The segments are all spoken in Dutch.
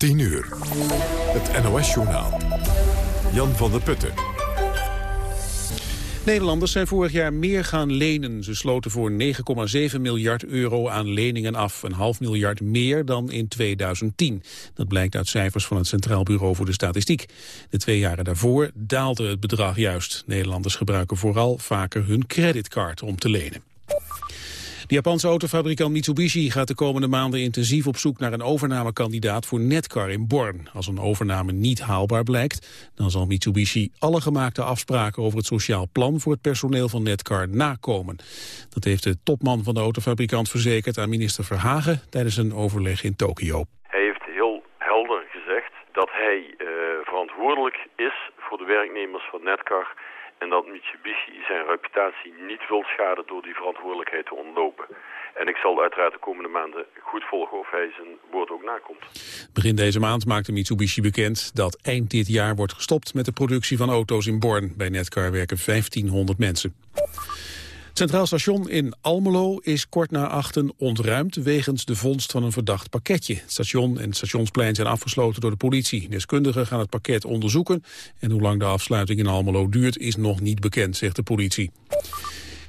10 uur. Het NOS-journaal. Jan van der Putten. Nederlanders zijn vorig jaar meer gaan lenen. Ze sloten voor 9,7 miljard euro aan leningen af. Een half miljard meer dan in 2010. Dat blijkt uit cijfers van het Centraal Bureau voor de Statistiek. De twee jaren daarvoor daalde het bedrag juist. Nederlanders gebruiken vooral vaker hun creditcard om te lenen. De Japanse autofabrikant Mitsubishi gaat de komende maanden intensief op zoek naar een overnamekandidaat voor Netcar in Born. Als een overname niet haalbaar blijkt, dan zal Mitsubishi alle gemaakte afspraken over het sociaal plan voor het personeel van Netcar nakomen. Dat heeft de topman van de autofabrikant verzekerd aan minister Verhagen tijdens een overleg in Tokio. Hij heeft heel helder gezegd dat hij uh, verantwoordelijk is voor de werknemers van Netcar en dat Mitsubishi zijn reputatie niet wil schaden door die verantwoordelijkheid te ontlopen. En ik zal uiteraard de komende maanden goed volgen of hij zijn woord ook nakomt. Begin deze maand maakte Mitsubishi bekend dat eind dit jaar wordt gestopt met de productie van auto's in Born. Bij Netcar werken 1500 mensen. Centraal station in Almelo is kort na achten ontruimd wegens de vondst van een verdacht pakketje. Het station en het stationsplein zijn afgesloten door de politie. Deskundigen gaan het pakket onderzoeken en hoe lang de afsluiting in Almelo duurt is nog niet bekend, zegt de politie.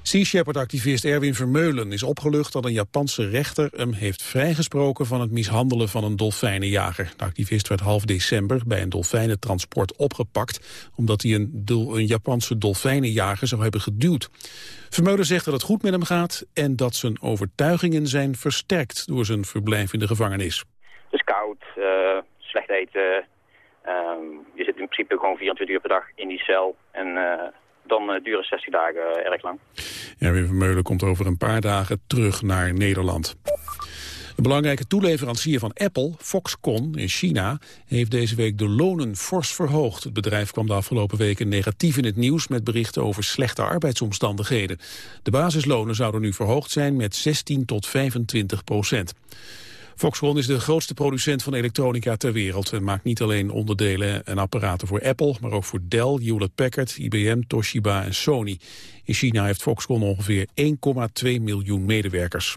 Sea Shepherd-activist Erwin Vermeulen is opgelucht dat een Japanse rechter hem heeft vrijgesproken van het mishandelen van een dolfijnenjager. De activist werd half december bij een dolfijnentransport opgepakt omdat hij een, een Japanse dolfijnenjager zou hebben geduwd. Vermeulen zegt dat het goed met hem gaat en dat zijn overtuigingen zijn versterkt door zijn verblijf in de gevangenis. Het is koud, uh, slecht eten, uh, je zit in principe gewoon 24 uur per dag in die cel en... Uh, dan uh, duren 60 dagen erg lang. Erwin Vermeulen komt over een paar dagen terug naar Nederland. Een belangrijke toeleverancier van Apple, Foxconn in China, heeft deze week de lonen fors verhoogd. Het bedrijf kwam de afgelopen weken negatief in het nieuws met berichten over slechte arbeidsomstandigheden. De basislonen zouden nu verhoogd zijn met 16 tot 25 procent. Foxconn is de grootste producent van elektronica ter wereld... en maakt niet alleen onderdelen en apparaten voor Apple... maar ook voor Dell, Hewlett-Packard, IBM, Toshiba en Sony. In China heeft Foxconn ongeveer 1,2 miljoen medewerkers.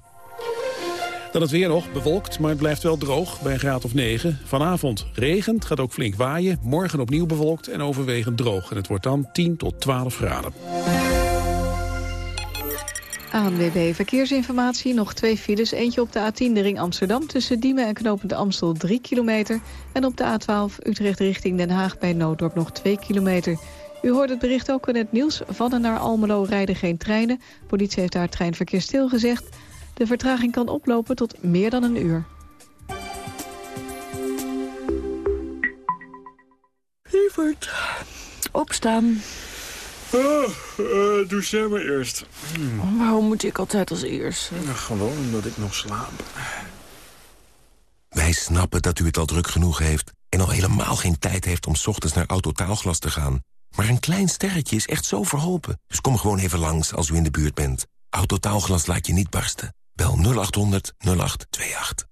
Dan het weer nog, bewolkt, maar het blijft wel droog bij een graad of 9. Vanavond regent, gaat ook flink waaien. Morgen opnieuw bewolkt en overwegend droog. En het wordt dan 10 tot 12 graden. ANWB Verkeersinformatie. Nog twee files. Eentje op de A10 de ring Amsterdam tussen Diemen en Knopend Amstel 3 kilometer. En op de A12 Utrecht richting Den Haag bij Nooddorp nog 2 kilometer. U hoort het bericht ook in het nieuws. Van en naar Almelo rijden geen treinen. Politie heeft daar treinverkeer stilgezegd. De vertraging kan oplopen tot meer dan een uur. Lieverd, opstaan. Oh, uh, doe jij maar eerst. Hmm. Waarom moet ik altijd als eerst? Nou, gewoon omdat ik nog slaap. Wij snappen dat u het al druk genoeg heeft... en al helemaal geen tijd heeft om ochtends naar Autotaalglas te gaan. Maar een klein sterretje is echt zo verholpen. Dus kom gewoon even langs als u in de buurt bent. Autotaalglas laat je niet barsten. Bel 0800 0828.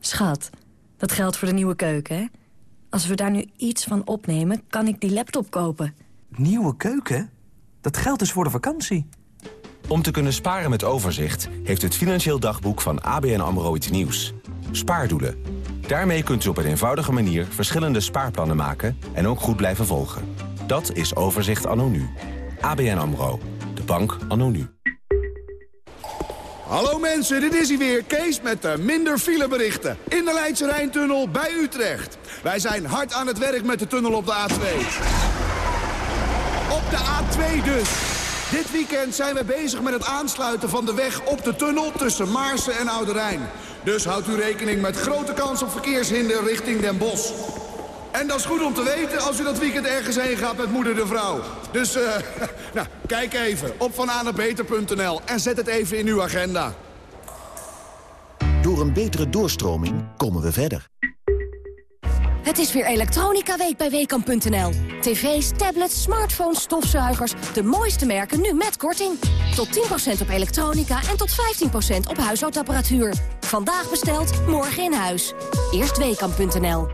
Schat, dat geldt voor de nieuwe keuken, hè? Als we daar nu iets van opnemen, kan ik die laptop kopen... Nieuwe keuken? Dat geldt dus voor de vakantie. Om te kunnen sparen met overzicht... heeft het Financieel Dagboek van ABN AMRO iets nieuws. Spaardoelen. Daarmee kunt u op een eenvoudige manier verschillende spaarplannen maken... en ook goed blijven volgen. Dat is Overzicht anno nu. ABN AMRO. De bank anno nu. Hallo mensen, dit is hij weer, Kees met de minder fileberichten. In de Leidse Rijntunnel bij Utrecht. Wij zijn hard aan het werk met de tunnel op de A2. De A2 dus. Dit weekend zijn we bezig met het aansluiten van de weg op de tunnel tussen Maarsen en Oude Rijn. Dus houdt u rekening met grote kans op verkeershinder richting Den Bosch. En dat is goed om te weten als u dat weekend ergens heen gaat met moeder de vrouw. Dus, uh, nou, kijk even op vananabeter.nl en zet het even in uw agenda. Door een betere doorstroming komen we verder. Het is weer Elektronica Week bij Weekamp.nl. TV's, tablets, smartphones, stofzuigers. De mooiste merken nu met korting. Tot 10% op elektronica en tot 15% op huishoudapparatuur. Vandaag besteld, morgen in huis. Eerst Weekamp.nl.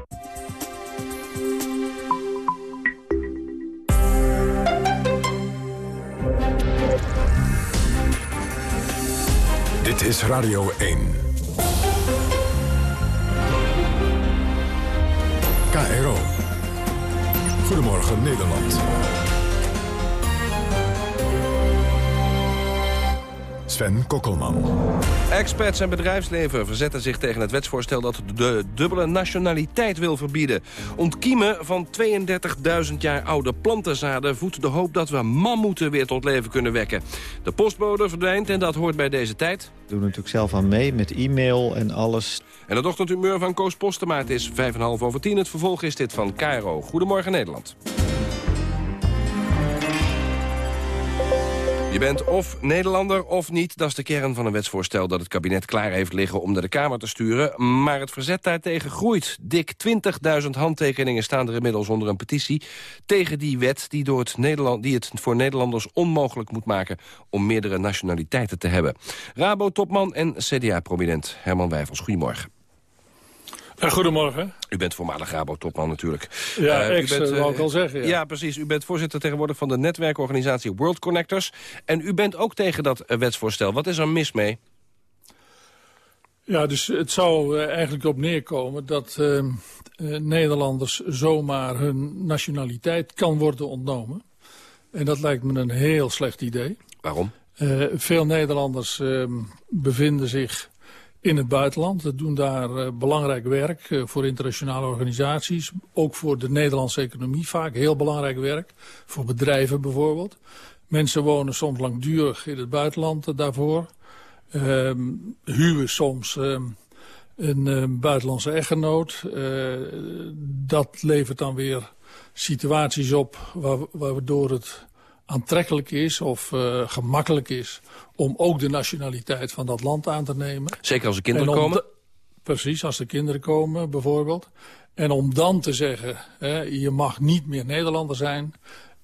Dit is Radio 1. KRO. Goedemorgen Nederland. Sven Kokkelman. Experts en bedrijfsleven verzetten zich tegen het wetsvoorstel... dat de dubbele nationaliteit wil verbieden. Ontkiemen van 32.000 jaar oude plantenzaden... voedt de hoop dat we mammoeten weer tot leven kunnen wekken. De postbode verdwijnt en dat hoort bij deze tijd. We doen natuurlijk zelf aan mee met e-mail en alles. En het ochtendhumeur van Koos. Het is 5,5 over 10. Het vervolg is dit van Cairo. Goedemorgen Nederland. Je bent of Nederlander of niet. Dat is de kern van een wetsvoorstel dat het kabinet klaar heeft liggen om naar de Kamer te sturen. Maar het verzet daartegen groeit. Dik 20.000 handtekeningen staan er inmiddels onder een petitie tegen die wet die, door het, Nederland, die het voor Nederlanders onmogelijk moet maken om meerdere nationaliteiten te hebben. Rabo-topman en CDA-prominent Herman Wijfels. Goedemorgen. Ja, goedemorgen. U bent voormalig Rabo-topman natuurlijk. Ja, uh, ex, bent, uh, wou ik al zeggen. Ja. ja. precies. U bent voorzitter tegenwoordig van de netwerkorganisatie World Connectors. En u bent ook tegen dat uh, wetsvoorstel. Wat is er mis mee? Ja, dus het zou eigenlijk op neerkomen dat Nederlanders zomaar hun nationaliteit kan worden ontnomen. En dat lijkt me een heel slecht idee. Waarom? veel Nederlanders ehm, bevinden zich in het buitenland. We doen daar uh, belangrijk werk uh, voor internationale organisaties. Ook voor de Nederlandse economie vaak heel belangrijk werk. Voor bedrijven bijvoorbeeld. Mensen wonen soms langdurig in het buitenland uh, daarvoor. huwen soms een buitenlandse echtgenoot. dat levert dan weer situaties op waardoor het aantrekkelijk is of uh, gemakkelijk is om ook de nationaliteit van dat land aan te nemen. Zeker als er kinderen komen? precies, als er kinderen komen bijvoorbeeld. En om dan te zeggen, hè, je mag niet meer Nederlander zijn...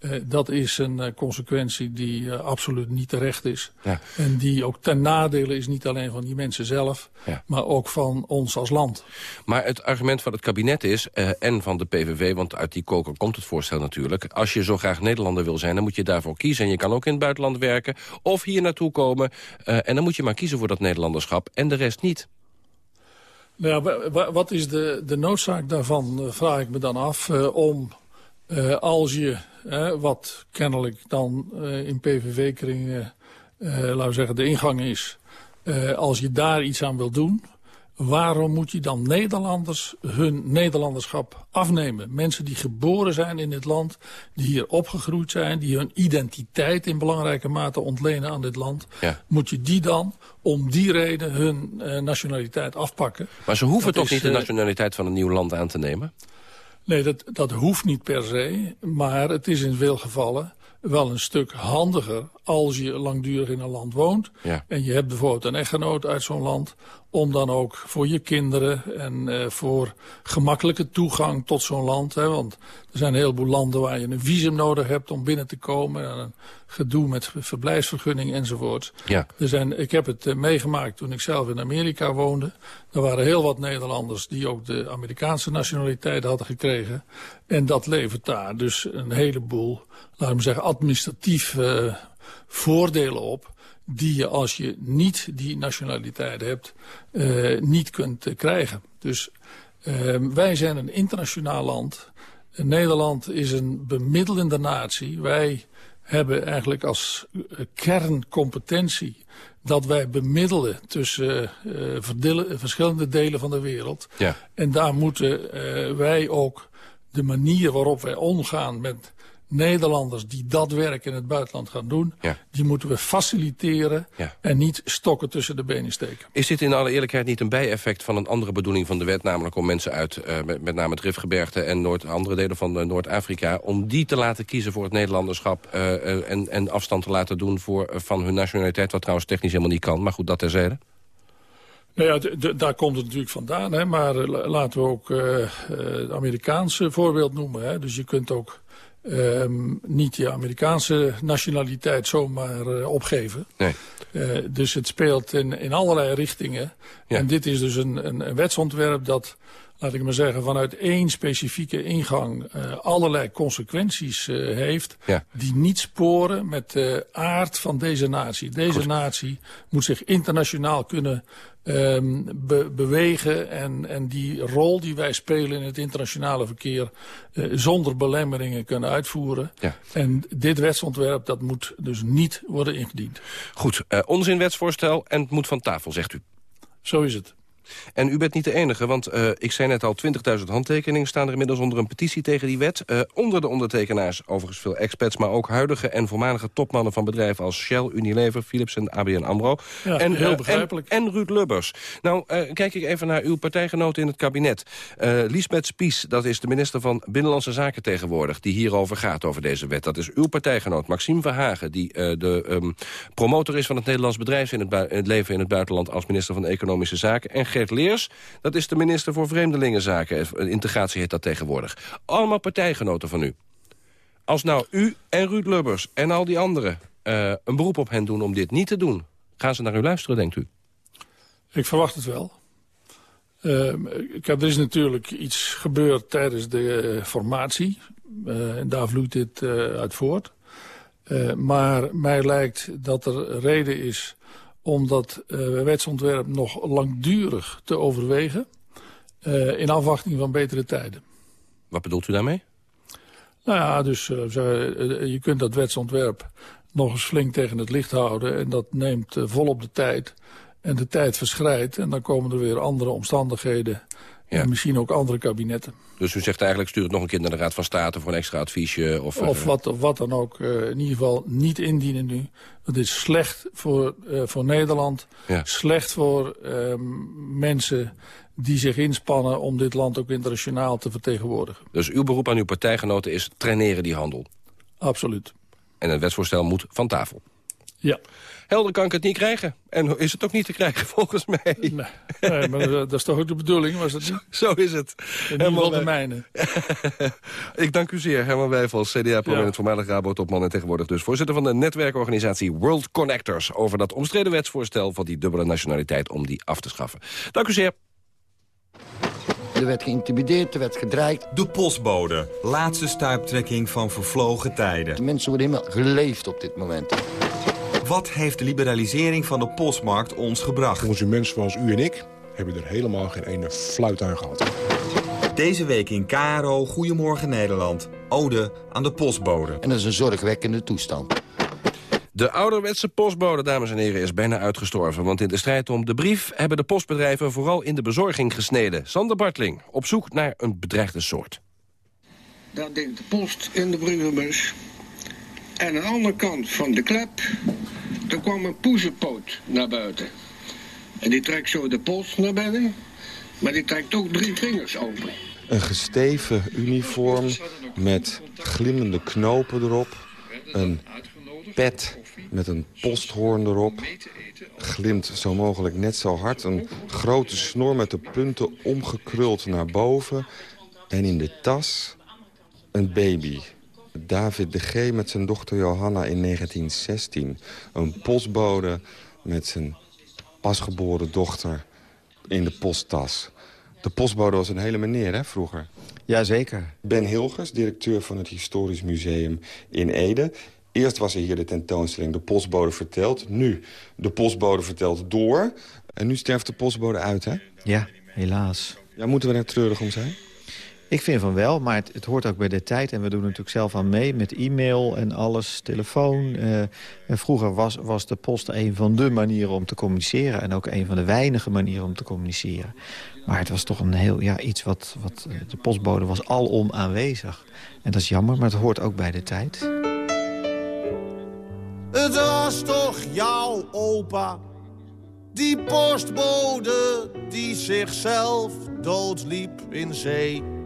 Uh, dat is een uh, consequentie die uh, absoluut niet terecht is. Ja. En die ook ten nadele is niet alleen van die mensen zelf... Ja. maar ook van ons als land. Maar het argument van het kabinet is, en van de PVV... want uit die koker komt het voorstel natuurlijk... als je zo graag Nederlander wil zijn, dan moet je daarvoor kiezen. En je kan ook in het buitenland werken of hier naartoe komen. en dan moet je maar kiezen voor dat Nederlanderschap en de rest niet. Nou ja, wat is de, de noodzaak daarvan, vraag ik me dan af... om uh, als je, uh, wat kennelijk dan uh, in PVV-kringen, laten we zeggen, de ingang is... als je daar iets aan wil doen, waarom moet je dan Nederlanders hun Nederlanderschap afnemen? Mensen die geboren zijn in dit land, die hier opgegroeid zijn... die hun identiteit in belangrijke mate ontlenen aan dit land... Ja. moet je die dan om die reden hun nationaliteit afpakken? Maar ze hoeven dat toch is, niet de nationaliteit van een nieuw land aan te nemen? Nee, dat, dat hoeft niet per se. Maar het is in veel gevallen wel een stuk handiger als je langdurig in een land woont. Ja. En je hebt bijvoorbeeld een echtgenoot uit zo'n land om dan ook voor je kinderen en uh, voor gemakkelijke toegang tot zo'n land. Hè, want er zijn een heleboel landen waar je een visum nodig hebt om binnen te komen. En een gedoe met verblijfsvergunning enzovoort. Ja. Er zijn, ik heb het uh, meegemaakt toen ik zelf in Amerika woonde. Er waren heel wat Nederlanders die ook de Amerikaanse nationaliteit hadden gekregen. En dat levert daar dus een heleboel, laten we zeggen, administratief uh, voordelen op die je als je niet die nationaliteit hebt, uh, niet kunt uh, krijgen. Dus uh, wij zijn een internationaal land. Nederland is een bemiddelende natie. Wij hebben eigenlijk als kerncompetentie dat wij bemiddelen tussen verschillende delen van de wereld. Ja. En daar moeten wij ook de manier waarop wij omgaan met Nederlanders die dat werk in het buitenland gaan doen... Ja. die moeten we faciliteren ja. en niet stokken tussen de benen steken. Is dit in alle eerlijkheid niet een bijeffect van een andere bedoeling van de wet... namelijk om mensen uit uh, met, met, name het Rifgebergte en Noord, andere delen van uh, Noord-Afrika... om die te laten kiezen voor het Nederlanderschap... Uh, en, en afstand te laten doen voor, van hun nationaliteit... wat trouwens technisch helemaal niet kan, maar goed, dat terzijde? Nou ja, daar komt het natuurlijk vandaan. Hè? Maar laten we ook het Amerikaanse voorbeeld noemen. Hè? Dus je kunt ook Um, niet je Amerikaanse nationaliteit zomaar uh, opgeven. Nee. Uh, dus het speelt in, in allerlei richtingen. Ja. En dit is dus een, een, een, wetsontwerp dat, laat ik maar zeggen, vanuit één specifieke ingang uh, allerlei consequenties heeft. Ja. Die niet sporen met de aard van deze natie. Deze Goed. natie moet zich internationaal kunnen ehm, bewegen en, en die rol die wij spelen in het internationale verkeer uh, zonder belemmeringen kunnen uitvoeren. Ja. En dit wetsontwerp dat moet dus niet worden ingediend. Goed, onzinwetsvoorstel en het moet van tafel, zegt u. Zo is het. En u bent niet de enige, want uh, ik zei net al... 20.000 handtekeningen staan er inmiddels onder een petitie tegen die wet. Uh, onder de ondertekenaars overigens veel expats... maar ook huidige en voormalige topmannen van bedrijven... als Shell, Unilever, Philips en ABN AMRO. Ja, en, heel uh, begrijpelijk. En, en, Ruud Lubbers. Nou, kijk ik even naar uw partijgenoten in het kabinet. Lisbeth Spies, dat is de minister van Binnenlandse Zaken tegenwoordig... die hierover gaat, over deze wet. Dat is uw partijgenoot, Maxime Verhagen... die de um, promotor is van het Nederlands bedrijf... In het, in het leven in het buitenland als minister van Economische Zaken... En Leers, dat is de minister voor Vreemdelingenzaken. Integratie heet dat tegenwoordig. Allemaal partijgenoten van u. Als nou u en Ruud Lubbers en al die anderen uh, een beroep op hen doen om dit niet te doen... gaan ze naar u luisteren, denkt u? Ik verwacht het wel. Uh, er is natuurlijk iets gebeurd tijdens de uh, formatie. en daar vloeit dit uit voort. maar mij lijkt dat er reden is om dat uh, wetsontwerp nog langdurig te overwegen... Uh, in afwachting van betere tijden. Wat bedoelt u daarmee? Nou ja, dus uh, je kunt dat wetsontwerp nog eens flink tegen het licht houden... en dat neemt volop de tijd. En de tijd verschrijdt en dan komen er weer andere omstandigheden... Ja. En misschien ook andere kabinetten. Dus u zegt eigenlijk stuur het nog een keer naar de Raad van State... voor een extra adviesje? Of, of, wat, of wat dan ook. Uh, in ieder geval niet indienen nu. Dat is slecht voor, uh, voor Nederland. Ja. Slecht voor uh, mensen die zich inspannen... om dit land ook internationaal te vertegenwoordigen. Dus uw beroep aan uw partijgenoten is traineren die handel? Absoluut. En het wetsvoorstel moet van tafel? Ja. Helder kan ik het niet krijgen. En is het ook niet te krijgen, volgens mij. Nee, nee maar dat is toch ook de bedoeling, was het niet? Zo is het. In ieder geval de mijne. ik dank u zeer, Herman Wijfels, CDA-prominent, ja. voormalig Rabo-topman... en tegenwoordig dus voorzitter van de netwerkorganisatie World Connectors... over dat omstreden wetsvoorstel van die dubbele nationaliteit om die af te schaffen. Dank u zeer. Er werd geïntimideerd, er werd gedreigd. De postbode, laatste stuiptrekking van vervlogen tijden. De mensen worden helemaal geleefd op dit moment. Wat heeft de liberalisering van de postmarkt ons gebracht? Consumenten zoals u en ik hebben er helemaal geen ene fluit aan gehad. Deze week in Karo, Goedemorgen Nederland. Ode aan de postbode. En dat is een zorgwekkende toestand. De ouderwetse postbode, dames en heren, is bijna uitgestorven. Want in de strijd om de brief hebben de postbedrijven vooral in de bezorging gesneden. Sander Bartling, op zoek naar een bedreigde soort. Daar denkt de post in de brievenbus. En aan de andere kant van de klep, er kwam een poezenpoot naar buiten. En die trekt zo de post naar binnen, maar die trekt ook drie vingers open. Een gesteven uniform met glimmende knopen erop. Een pet met een posthoorn erop. Glimt zo mogelijk net zo hard. Een grote snor met de punten omgekruld naar boven. En in de tas een baby. David de G. met zijn dochter Johanna in 1916. Een postbode met zijn pasgeboren dochter in de posttas. De postbode was een hele meneer, hè, vroeger? Jazeker. Ben Hilgers, directeur van het Historisch Museum in Ede. Eerst was er hier de tentoonstelling De Postbode Vertelt. Nu De Postbode Vertelt Door. En nu sterft de postbode uit, hè? Ja, helaas. Ja, moeten we daar treurig om zijn? Ik vind van wel, maar het, het, hoort ook bij de tijd. En we doen natuurlijk zelf aan mee met e-mail en alles, telefoon. Uh, en vroeger was, was de post een van de manieren om te communiceren. En ook een van de weinige manieren om te communiceren. Maar het was toch een heel, ja, iets wat, wat... De postbode was alom aanwezig. En dat is jammer, maar het hoort ook bij de tijd. Het was toch jouw opa, die postbode die zichzelf doodliep in zee.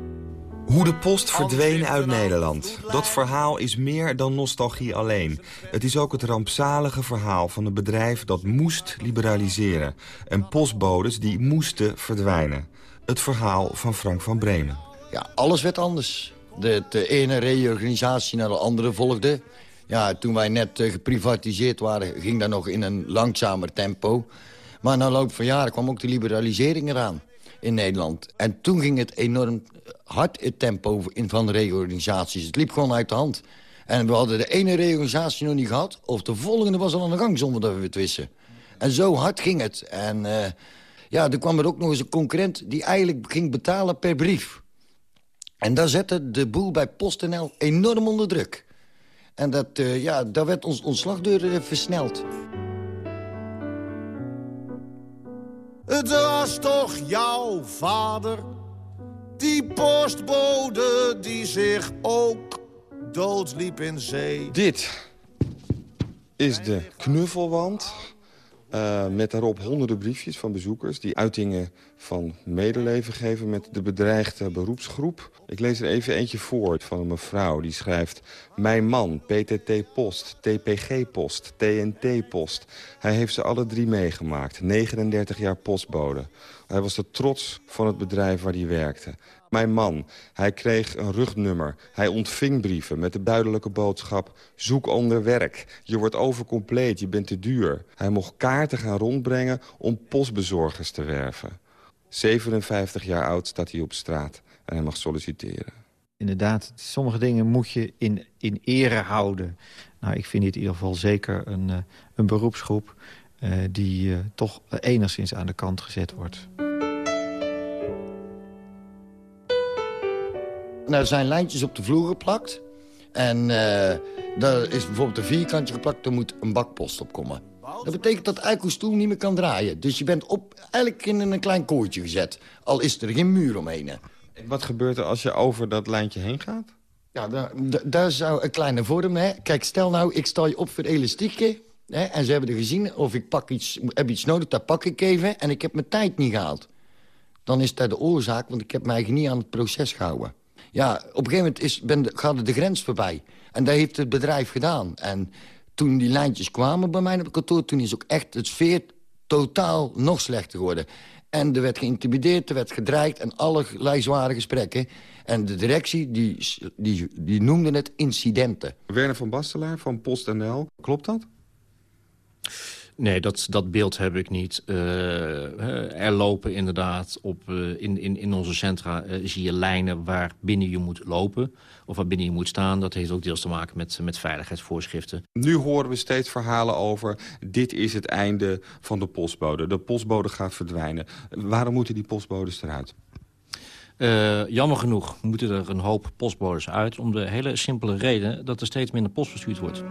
Hoe de post verdween uit Nederland. Dat verhaal is meer dan nostalgie alleen. Het is ook het rampzalige verhaal van een bedrijf dat moest liberaliseren. En postbodes die moesten verdwijnen. Het verhaal van Frank van Bremen. Ja, alles werd anders. De, de ene reorganisatie naar de andere volgde. Ja, toen wij net uh, geprivatiseerd waren, ging dat nog in een langzamer tempo. Maar na loop van jaren kwam ook de liberalisering eraan in Nederland. En toen ging het enorm hard, het tempo van de reorganisaties. Het liep gewoon uit de hand. En we hadden de ene reorganisatie nog niet gehad... of de volgende was al aan de gang zonder dat we het wisten. En zo hard ging het. En uh, Ja, er kwam er ook nog eens een concurrent die eigenlijk ging betalen per brief. En daar zette de boel bij PostNL enorm onder druk. En dat, uh, ja, daar werd ons ontslagdeur uh, versneld. Het was toch jouw vader, die postbode die zich ook doodliep in zee. Dit is de knuffelwand uh, met daarop honderden briefjes van bezoekers... die uitingen van medeleven geven met de bedreigde beroepsgroep. Ik lees er even eentje voor van een mevrouw die schrijft... Mijn man, PTT-post, TPG-post, TNT-post. Hij heeft ze alle drie meegemaakt. 39 jaar postbode. Hij was de trots van het bedrijf waar hij werkte. Mijn man, hij kreeg een rugnummer. Hij ontving brieven met de duidelijke boodschap... zoek onder werk, je wordt overcompleet, je bent te duur. Hij mocht kaarten gaan rondbrengen om postbezorgers te werven. 57 jaar oud staat hij op straat en hij mag solliciteren. Inderdaad, sommige dingen moet je in, in ere houden. Nou, ik vind dit in ieder geval zeker een, uh, een beroepsgroep... Uh, die uh, toch enigszins aan de kant gezet wordt. Nou, er zijn lijntjes op de vloer geplakt. En daar is bijvoorbeeld een vierkantje geplakt, er moet een bakpost op komen. Dat betekent dat de stoel niet meer kan draaien. Dus je bent op, eigenlijk in een klein kooitje gezet. Al is er geen muur omheen. Wat gebeurt er als je over dat lijntje heen gaat? Ja, daar, daar zou een kleine vorm... Hè. Kijk, stel nou, ik sta je op voor elastiekje... Hè, en ze hebben er gezien of ik pak iets, heb iets nodig, dat pak ik even... en ik heb mijn tijd niet gehaald. Dan is dat de oorzaak, want ik heb mij niet aan het proces gehouden. Ja, op een gegeven moment is, ben, gaat de grens voorbij. En dat heeft het bedrijf gedaan. En toen die lijntjes kwamen bij mij op kantoor... toen is ook echt het sfeer totaal nog slechter geworden. En er werd geïntimideerd, er werd gedreigd en allerlei zware gesprekken. En de directie die, die, die noemde het incidenten. Werner van Bastelaar van PostNL, klopt dat? Nee, dat, dat beeld heb ik niet. Uh, er lopen inderdaad op, uh, in, in, in onze centra uh, zie je lijnen waar binnen je moet lopen. Of waar binnen je moet staan. Dat heeft ook deels te maken met, met veiligheidsvoorschriften. Nu horen we steeds verhalen over... dit is het einde van de postbode. De postbode gaat verdwijnen. Waarom moeten die postbodes eruit? jammer genoeg moeten er een hoop postbodes uit... om de hele simpele reden dat er steeds minder post verstuurd wordt.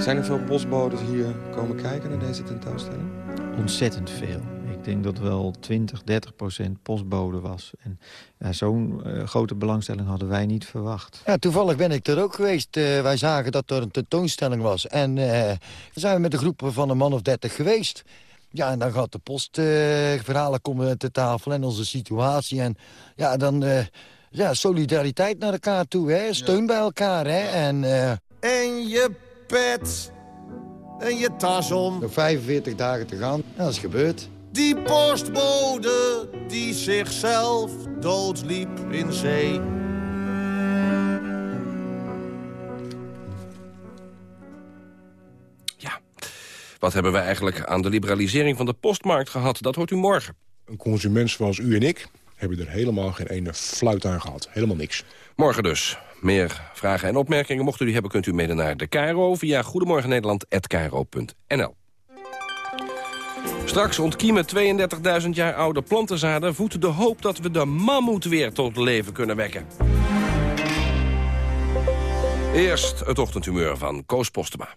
Zijn er veel postbodes hier komen kijken naar deze tentoonstelling? Ontzettend veel. Ik denk dat wel 20, 30 procent postbode was. En ja, zo'n uh, grote belangstelling hadden wij niet verwacht. Ja, toevallig ben ik er ook geweest. Uh, wij zagen dat er een tentoonstelling was. En uh, zijn we met een groep van een man of 30 geweest. Ja, en dan gaat de postverhalen komen te tafel en onze situatie. En ja, dan ja, solidariteit naar elkaar toe, hè? steun bij elkaar. Hè? En, en je pet en je tas om. Nog 45 dagen te gaan, dat is gebeurd. Die postbode die zichzelf doodliep in zee. Ja, wat hebben wij eigenlijk aan de liberalisering van de postmarkt gehad? Dat hoort u morgen. Een consument zoals u en ik hebben er helemaal geen ene fluit aan gehad. Helemaal niks. Morgen dus. Meer vragen en opmerkingen mochten u die hebben... kunt u mede naar de KRO via goedemorgennederland.nl. Straks ontkiemen 32.000 jaar oude plantenzaden... voedt de hoop dat we de mammoet weer tot leven kunnen wekken. Eerst het ochtendhumeur van Koos Postema.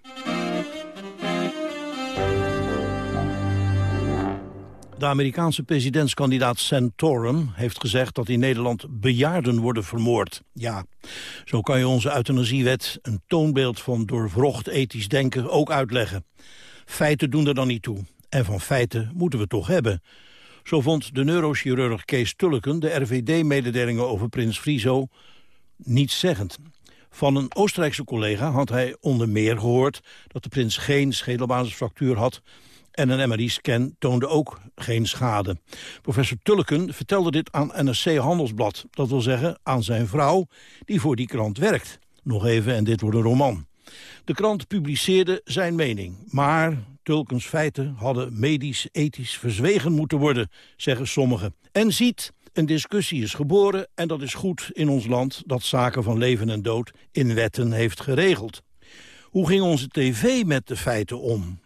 De Amerikaanse presidentskandidaat Santorum heeft gezegd dat in Nederland bejaarden worden vermoord. Ja, zo kan je onze euthanasiewet, een toonbeeld van doorvrocht ethisch denken, ook uitleggen. Feiten doen er dan niet toe. En van feiten moeten we toch hebben. Zo vond de neurochirurg Kees Tulleken de RVD-mededelingen over prins Friso nietszeggend. Van een Oostenrijkse collega had hij onder meer gehoord dat de prins geen schedelbasisfractuur had en een MRI-scan toonde ook geen schade. Professor Tulleken vertelde dit aan NRC Handelsblad. Dat wil zeggen aan zijn vrouw, die voor die krant werkt. Nog even, en dit wordt een roman. De krant publiceerde zijn mening. Maar Tulkens feiten hadden medisch-ethisch verzwegen moeten worden, zeggen sommigen. En ziet, een discussie is geboren en dat is goed in ons land... dat zaken van leven en dood in wetten heeft geregeld. Hoe ging onze tv met de feiten om?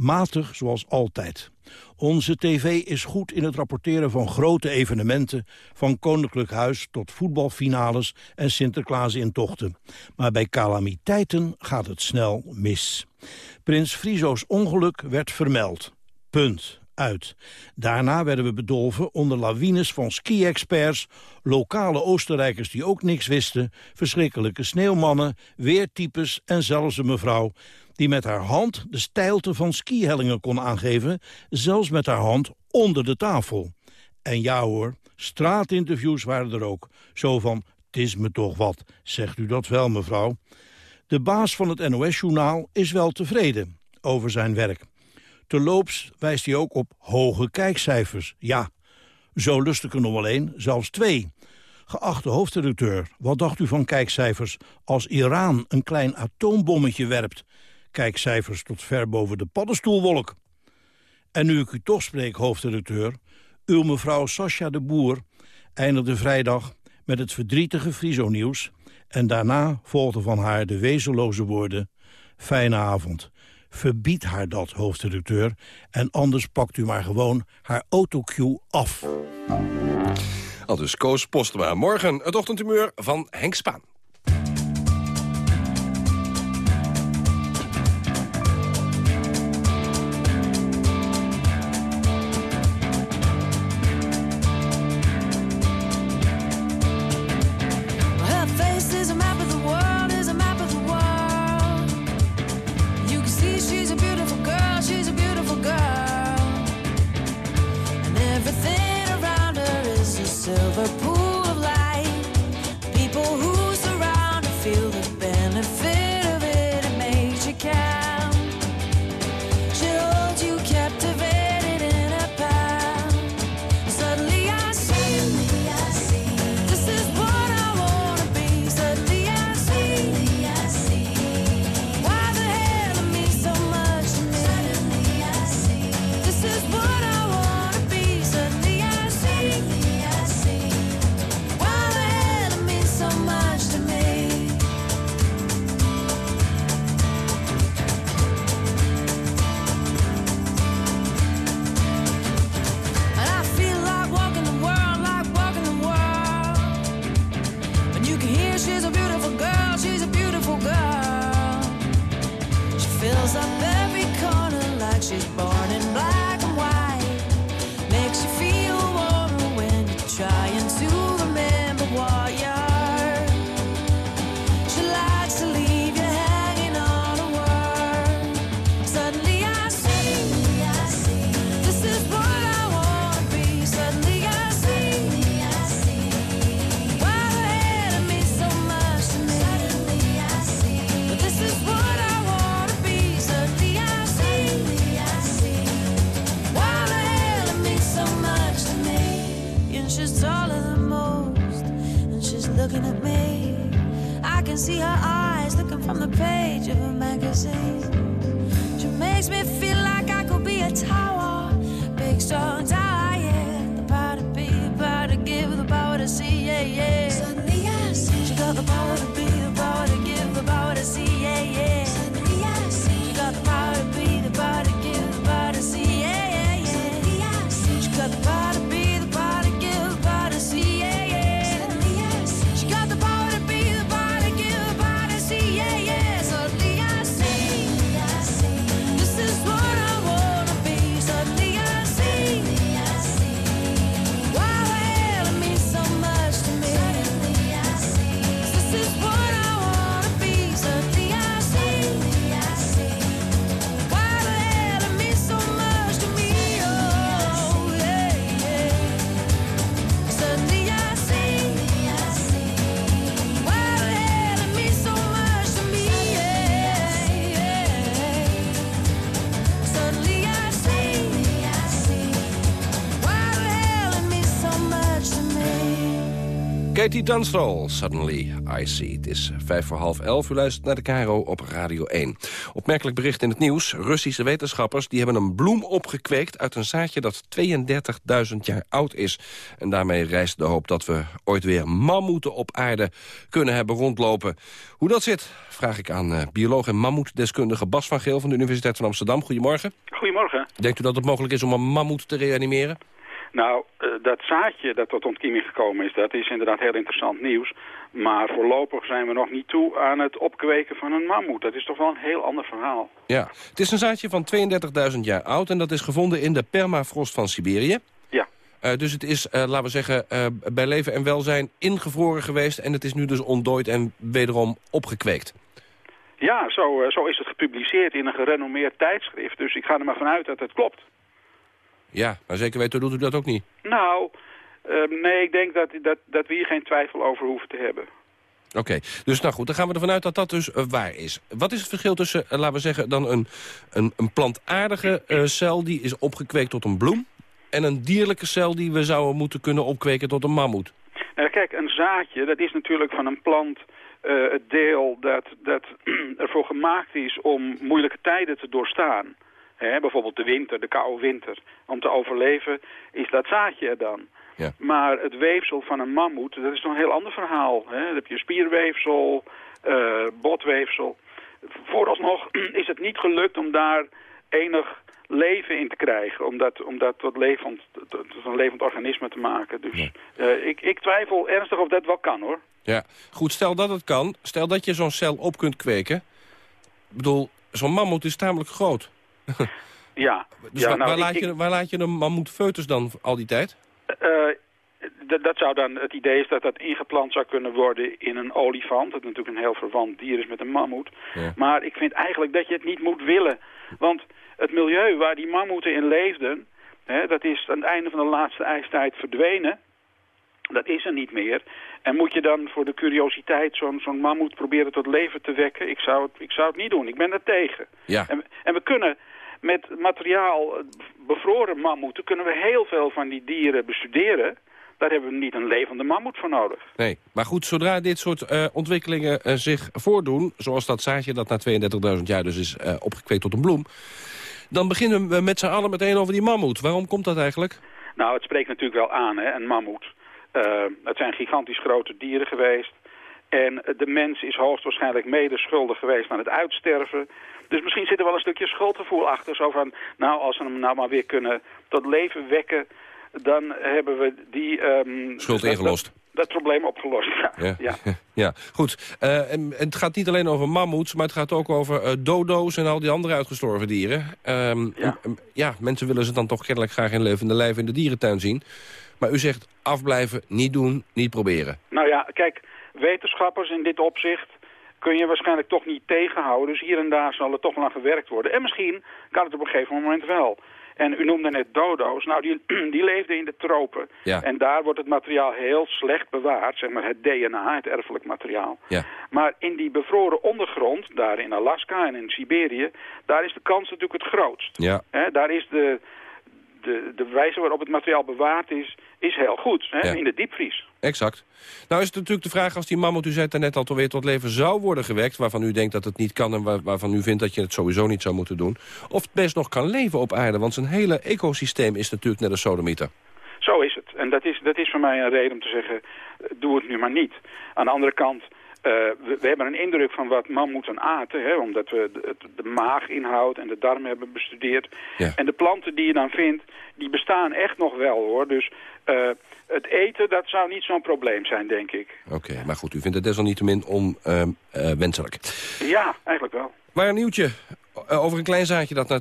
Matig zoals altijd. Onze tv is goed in het rapporteren van grote evenementen... van Koninklijk Huis tot voetbalfinales en Sinterklaas intochten. Maar bij calamiteiten gaat het snel mis. Prins Friso's ongeluk werd vermeld. Punt. Uit. Daarna werden we bedolven onder lawines van ski-experts... lokale Oostenrijkers die ook niks wisten... verschrikkelijke sneeuwmannen, weertypes en zelfs een mevrouw die met haar hand de stijlte van skihellingen kon aangeven... zelfs met haar hand onder de tafel. En ja hoor, straatinterviews waren er ook. Zo van, het is me toch wat, zegt u dat wel mevrouw? De baas van het NOS-journaal is wel tevreden over zijn werk. Terloops wijst hij ook op hoge kijkcijfers. Ja, zo lust ik er nog wel één, zelfs twee. Geachte hoofdredacteur, wat dacht u van kijkcijfers als Iran een klein atoombommetje werpt? Kijkcijfers tot ver boven de paddenstoelwolk. En nu ik u toch spreek, hoofdredacteur... uw mevrouw Sascha de Boer eindigde vrijdag met het verdrietige Friso-nieuws... en daarna volgden van haar de wezenloze woorden... Fijne avond. Verbied haar dat, hoofdredacteur. En anders pakt u maar gewoon haar autocue af. Al dus Koos Postema. Morgen het ochtendtumeur van Henk Spaan. Katie Tunstall, Suddenly I See. Het is vijf voor half elf. U luistert naar de Caro op Radio 1. Opmerkelijk bericht in het nieuws. Russische wetenschappers die hebben een bloem opgekweekt... uit een zaadje dat 32.000 jaar oud is. En daarmee rijst de hoop dat we ooit weer mammoeten op aarde kunnen hebben rondlopen. Hoe dat zit, vraag ik aan uh, bioloog en mammoetdeskundige Bas van Geel... van de Universiteit van Amsterdam. Goedemorgen. Goedemorgen. Denkt u dat het mogelijk is om een mammoet te reanimeren? Nou, uh, dat zaadje dat tot ontkieming gekomen is, dat is inderdaad heel interessant nieuws. Maar voorlopig zijn we nog niet toe aan het opkweken van een mammoet. Dat is toch wel een heel ander verhaal. Ja, het is een zaadje van 32.000 jaar oud en dat is gevonden in de permafrost van Siberië. Ja. Uh, dus het is, uh, laten we zeggen, bij leven en welzijn ingevroren geweest... en het is nu dus ontdooid en wederom opgekweekt. Ja, zo, zo is het gepubliceerd in een gerenommeerd tijdschrift. Dus ik ga er maar vanuit dat het klopt. Ja, maar zeker weten doet u dat ook niet. Nou, uh, nee, ik denk dat, dat, dat we hier geen twijfel over hoeven te hebben. Oké, okay. dus nou goed, dan gaan we ervan uit dat dat dus uh, waar is. Wat is het verschil tussen, uh, laten we zeggen, dan een, een, een plantaardige cel... die is opgekweekt tot een bloem... en een dierlijke cel die we zouden moeten kunnen opkweken tot een mammoet? Nou, kijk, een zaadje, dat is natuurlijk van een plant... het deel dat, dat ervoor gemaakt is om moeilijke tijden te doorstaan... He, bijvoorbeeld de winter, de koude winter. Om te overleven is dat zaadje er dan. Ja. Maar het weefsel van een mammoet, dat is nog een heel ander verhaal. He. Dan heb je spierweefsel, uh, botweefsel. Vooralsnog is het niet gelukt om daar enig leven in te krijgen. Om dat, om dat tot, levend, tot een levend organisme te maken. Dus ja. uh, ik, ik twijfel ernstig of dat wel kan hoor. Ja, goed, stel dat het kan. Stel dat je zo'n cel op kunt kweken. Ik bedoel, zo'n mammoet is tamelijk groot. ja. Dus ja, waar, nou, waar, ik, laat je, waar laat je een mammoetfoetus dan al die tijd? Uh, dat zou dan, het idee is dat dat ingeplant zou kunnen worden in een olifant. Dat natuurlijk een heel verwant dier is met een mammoet. Ja. Maar ik vind eigenlijk dat je het niet moet willen. Want het milieu waar die mammoeten in leefden... Hè, dat is aan het einde van de laatste ijstijd verdwenen. Dat is er niet meer. En moet je dan voor de curiositeit zo'n zo'n mammoet proberen tot leven te wekken? Ik zou, het, ik zou het niet doen. Ik ben er tegen. Ja. En, en we kunnen met materiaal, bevroren mammoeten, kunnen we heel veel van die dieren bestuderen. Daar hebben we niet een levende mammoet voor nodig. Nee, maar goed, zodra dit soort uh, ontwikkelingen uh, zich voordoen... zoals dat zaadje dat na 32.000 jaar dus is uh, opgekweekt tot een bloem... dan beginnen we met z'n allen meteen over die mammoet. Waarom komt dat eigenlijk? Nou, het spreekt natuurlijk wel aan, hè, een mammoet. Het zijn gigantisch grote dieren geweest. En de mens is hoogstwaarschijnlijk mede schuldig geweest aan het uitsterven. Dus misschien zit er wel een stukje schuldgevoel achter. Zo van, nou, als we hem nou maar weer kunnen tot leven wekken... dan hebben we die... Um, Schuld ingelost. Dat, dat, probleem opgelost, ja. Ja, ja. ja. goed. Uh, en, en het gaat niet alleen over mammoets, maar het gaat ook over uh, dodo's en al die andere uitgestorven dieren. Um, ja. Um, ja, mensen willen ze dan toch kennelijk graag in levende lijf in de dierentuin zien. Maar u zegt afblijven, niet doen, niet proberen. Nou ja, kijk, wetenschappers in dit opzicht kun je waarschijnlijk toch niet tegenhouden. Dus hier en daar zal er toch wel aan gewerkt worden. En misschien kan het op een gegeven moment wel. En u noemde net dodo's. Nou, die, die leefden in de tropen. Ja. En daar wordt het materiaal heel slecht bewaard. Zeg maar het DNA, het erfelijk materiaal. Ja. Maar in die bevroren ondergrond, daar in Alaska en in Siberië... daar is de kans natuurlijk het grootst. Ja. He, daar is de, de, de wijze waarop het materiaal bewaard is, is heel goed. Hè? Ja. In de diepvries. Exact. Nou is het natuurlijk de vraag als die mammoet, u zei het net al, weer tot leven zou worden gewekt... waarvan u denkt dat het niet kan en waar, waarvan u vindt dat je het sowieso niet zou moeten doen... of het best nog kan leven op aarde, want zijn hele ecosysteem is natuurlijk net een sodemieter. Zo is het. En dat is, dat is voor mij een reden om te zeggen, doe het nu maar niet. Aan de andere kant, uh, we, we, hebben een indruk van wat mammoeten aten, hè, omdat we de, de, maaginhoud en de darm hebben bestudeerd. Ja. En de planten die je dan vindt, die bestaan echt nog wel hoor. Dus uh, het eten, dat zou niet zo'n probleem zijn, denk ik. Oké, okay, maar goed, u vindt het desalniettemin onwenselijk. Uh, ja, eigenlijk wel. Maar een nieuwtje over een klein zaadje dat na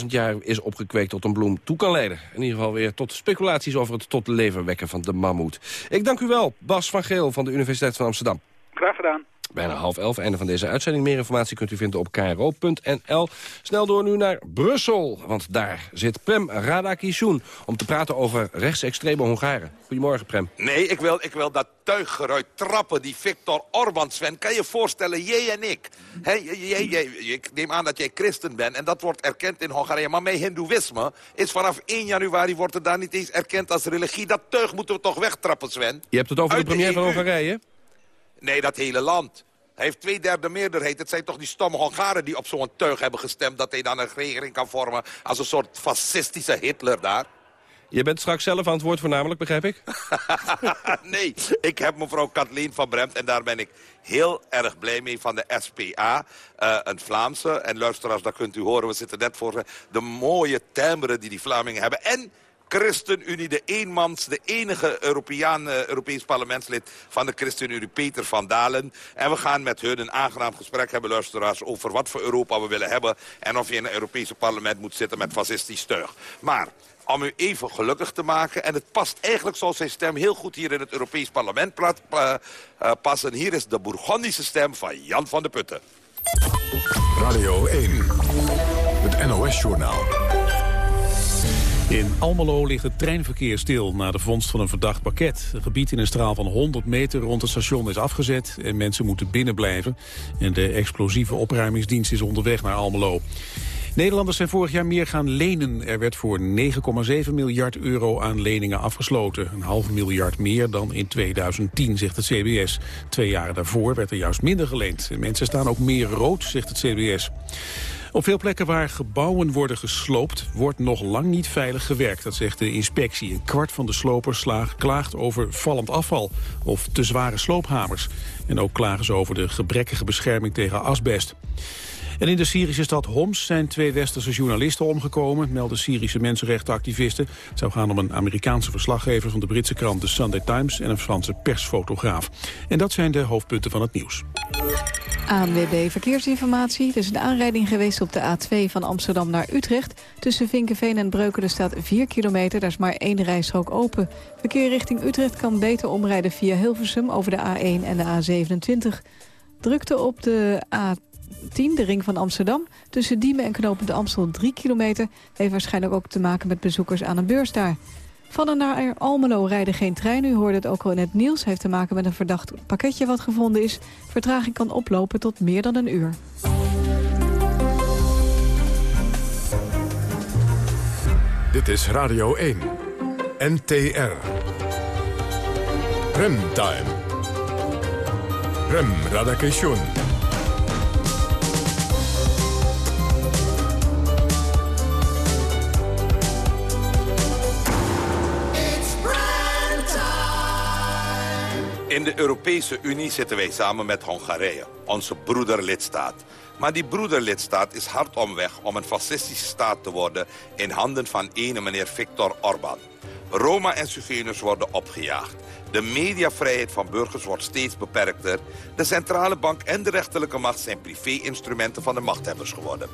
32.000 jaar is opgekweekt tot een bloem toe kan leiden. In ieder geval weer tot speculaties over het tot leven wekken van de mammoet. Ik dank u wel, Bas van Geel van de Universiteit van Amsterdam. Graag gedaan. Bijna half elf, einde van deze uitzending. Meer informatie kunt u vinden op kro.nl. Snel door nu naar Brussel, want daar zit Prem Radakishun... om te praten over rechtsextreme Hongaren. Goedemorgen, Prem. Nee, ik wil, ik wil dat tuiggeruid trappen, die Viktor Orban, Sven. Kan je voorstellen, jij en ik. He, jij, jij, ik neem aan dat jij christen bent en dat wordt erkend in Hongarije. Maar mijn hindoeïsme is vanaf 1 januari wordt het daar niet eens erkend als religie. Dat tuig moeten we toch wegtrappen, Sven. Je hebt het over de premier van. Hongarije? Nee, dat hele land. Hij heeft twee derde meerderheid. Het zijn toch die stomme Hongaren die op zo'n tuig hebben gestemd... dat hij dan een regering kan vormen als een soort fascistische Hitler daar. Je bent straks zelf aan het woord voornamelijk, begrijp ik? nee, ik heb mevrouw Kathleen van Bremt en daar ben ik heel erg blij mee van de SPA. eh, een Vlaamse. En luisteraars, dat kunt u horen, we zitten net voor de mooie timbre die die Vlamingen hebben. En ChristenUnie, de eenmans, de enige Europeaan, eh, Europees parlementslid van de ChristenUnie, Peter van Dalen. En we gaan met hun een aangenaam gesprek hebben, luisteraars, over wat voor Europa we willen hebben. En of je in het Europese parlement moet zitten met fascistisch steug. Maar om u even gelukkig te maken. En het past eigenlijk zoals zijn stem heel goed hier in het Europees parlement eh, passen. Hier is de Bourgondische stem van Jan van de Putten. Radio 1, het NOS-journaal. In Almelo ligt het treinverkeer stil na de vondst van een verdacht pakket. Een gebied in een straal van 100 meter rond het station is afgezet... en mensen moeten binnenblijven. En de explosieve opruimingsdienst is onderweg naar Almelo. Nederlanders zijn vorig jaar meer gaan lenen. Er werd voor 9,7 miljard euro aan leningen afgesloten. Een half miljard meer dan in 2010, zegt het CBS. Twee jaren daarvoor werd er juist minder geleend. En mensen staan ook meer rood, zegt het CBS. Op veel plekken waar gebouwen worden gesloopt... wordt nog lang niet veilig gewerkt, dat zegt de inspectie. Een kwart van de slopers klaagt over vallend afval... of te zware sloophamers. En ook klagen ze over de gebrekkige bescherming tegen asbest. En in de Syrische stad Homs zijn twee westerse journalisten omgekomen, melden Syrische mensenrechtenactivisten. Het zou gaan om een Amerikaanse verslaggever van de Britse krant The Sunday Times en een Franse persfotograaf. En dat zijn de hoofdpunten van het nieuws. ANWB Verkeersinformatie. Er is een aanrijding geweest op de A2 van Amsterdam naar Utrecht. Tussen Vinkenveen en Breukelen staat 4 kilometer. Daar is maar één rijstrook open. Verkeer richting Utrecht kan beter omrijden via Hilversum over de A1 en de A27. Drukte op de A10, de ring van Amsterdam. Tussen Diemen en Knopend Amstel 3 kilometer. Heeft waarschijnlijk ook te maken met bezoekers aan een beurs daar. Van en naar Almelo rijden geen trein. U hoorde het ook al in het nieuws. Heeft te maken met een verdacht pakketje wat gevonden is. Vertraging kan oplopen tot meer dan een uur. Dit is Radio 1, NTR. Remtime. Rem Radakation. In de Europese Unie zitten wij samen met Hongarije, onze broederlidstaat. Maar die broederlidstaat is hard om weg om een fascistische staat te worden... in handen van ene meneer Viktor Orban. Roma en Suveners worden opgejaagd. De mediavrijheid van burgers wordt steeds beperkter. De centrale bank en de rechterlijke macht zijn privé-instrumenten van de machthebbers geworden.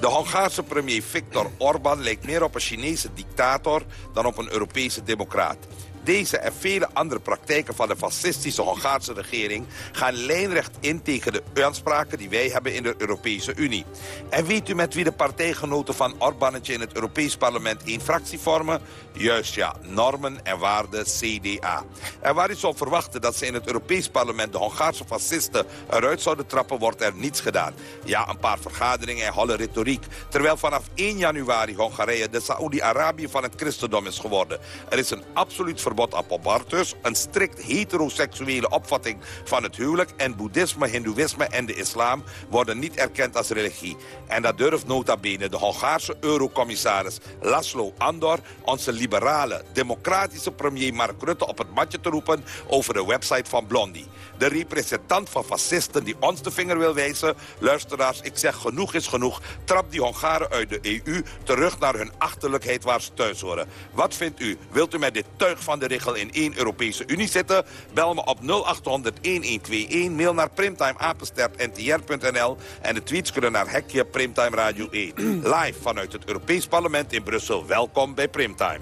De Hongaarse premier Viktor Orban lijkt meer op een Chinese dictator dan op een Europese democraat. Deze en vele andere praktijken van de fascistische Hongaarse regering... gaan lijnrecht in tegen de aanspraken die wij hebben in de Europese Unie. En weet u met wie de partijgenoten van Orbannetje in het Europees parlement één fractie vormen? Juist ja, normen en waarden CDA. En waar u zou verwachten dat ze in het Europees parlement... de Hongaarse fascisten eruit zouden trappen, wordt er niets gedaan. Ja, een paar vergaderingen en holle retoriek. Terwijl vanaf 1 januari Hongarije de Saoedi-Arabië van het christendom is geworden. Er is een absoluut verbod op een strikt heteroseksuele opvatting van het huwelijk... en boeddhisme, hindoeïsme en de islam worden niet erkend als religie. En dat durft nota bene de Hongaarse eurocommissaris Laszlo Andor... onze liberale, democratische premier Mark Rutte op het matje te roepen... over de website van Blondie. De representant van fascisten die ons de vinger wil wijzen... luisteraars, ik zeg genoeg is genoeg. Trap die Hongaren uit de EU terug naar hun achterlijkheid waar ze thuis horen. Wat vindt u? Wilt u met dit tuig van de richel in één Europese Unie zitten? Bel me op 0800-1121, mail naar primtimeapensterntr.nl... en de tweets kunnen naar hekje Primtime Radio 1. Live vanuit het Europees Parlement in Brussel. Welkom bij Primtime.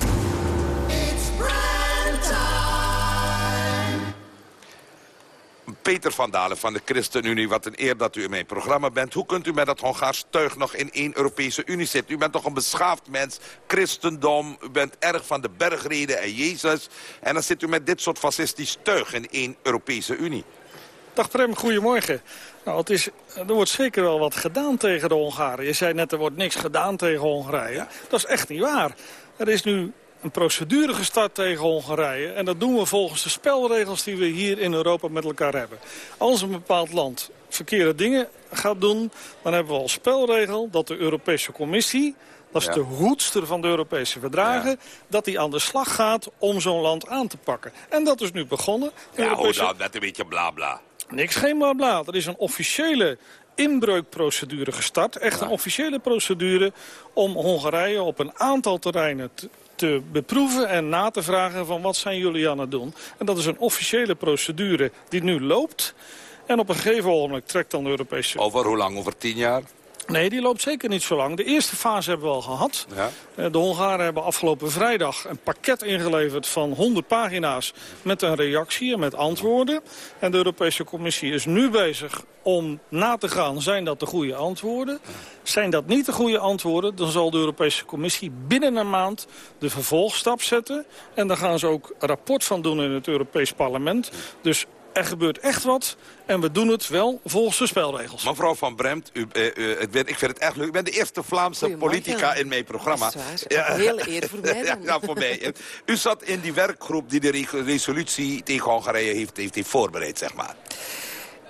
Peter van Dalen van de ChristenUnie, wat een eer dat u in mijn programma bent. Hoe kunt u met dat Hongaars tuig nog in één Europese Unie zitten? U bent toch een beschaafd mens, christendom, u bent erg van de bergreden en Jezus. En dan zit u met dit soort fascistisch tuig in één Europese Unie. Dag Prem, goedemorgen. Nou, het is, er wordt zeker wel wat gedaan tegen de Hongaren. Je zei net, er wordt niks gedaan tegen Hongarije. Dat is echt niet waar. Er is nu een procedure gestart tegen Hongarije. En dat doen we volgens de spelregels die we hier in Europa met elkaar hebben. Als een bepaald land verkeerde dingen gaat doen... dan hebben we als spelregel dat de Europese Commissie... dat is de hoedster van de Europese verdragen... dat die aan de slag gaat om zo'n land aan te pakken. En dat is nu begonnen. De ja, Europese... nou, net een beetje blabla. Bla. Niks, geen blabla. Er is een officiële inbreukprocedure gestart. Echt een officiële procedure om Hongarije op een aantal terreinen te, beproeven en na te vragen van wat zijn jullie aan het doen. En dat is een officiële procedure die nu loopt. En op een gegeven moment trekt dan de Europese... Over hoe lang? Over tien jaar? Nee, die loopt zeker niet zo lang. De eerste fase hebben we al gehad. Ja. Eh, de Hongaren hebben afgelopen vrijdag een pakket ingeleverd van 100 pagina's... met een reactie en met antwoorden. En de Europese Commissie is nu bezig om na te gaan, zijn dat de goede antwoorden? Zijn dat niet de goede antwoorden, dan zal de Europese Commissie binnen een maand de vervolgstap zetten. En dan gaan ze ook rapport van doen in het Europees Parlement. Dus er gebeurt echt wat en we doen het wel volgens de spelregels. Mevrouw Van Bremt, u, uh, uh, ik, vind het echt leuk. Ik ben de eerste Vlaamse politica in mijn programma. Dat is Ja. Een hele eer voor mij ja, voor mij. U zat in die werkgroep die de resolutie tegen Hongarije heeft, heeft, heeft voorbereid, zeg maar.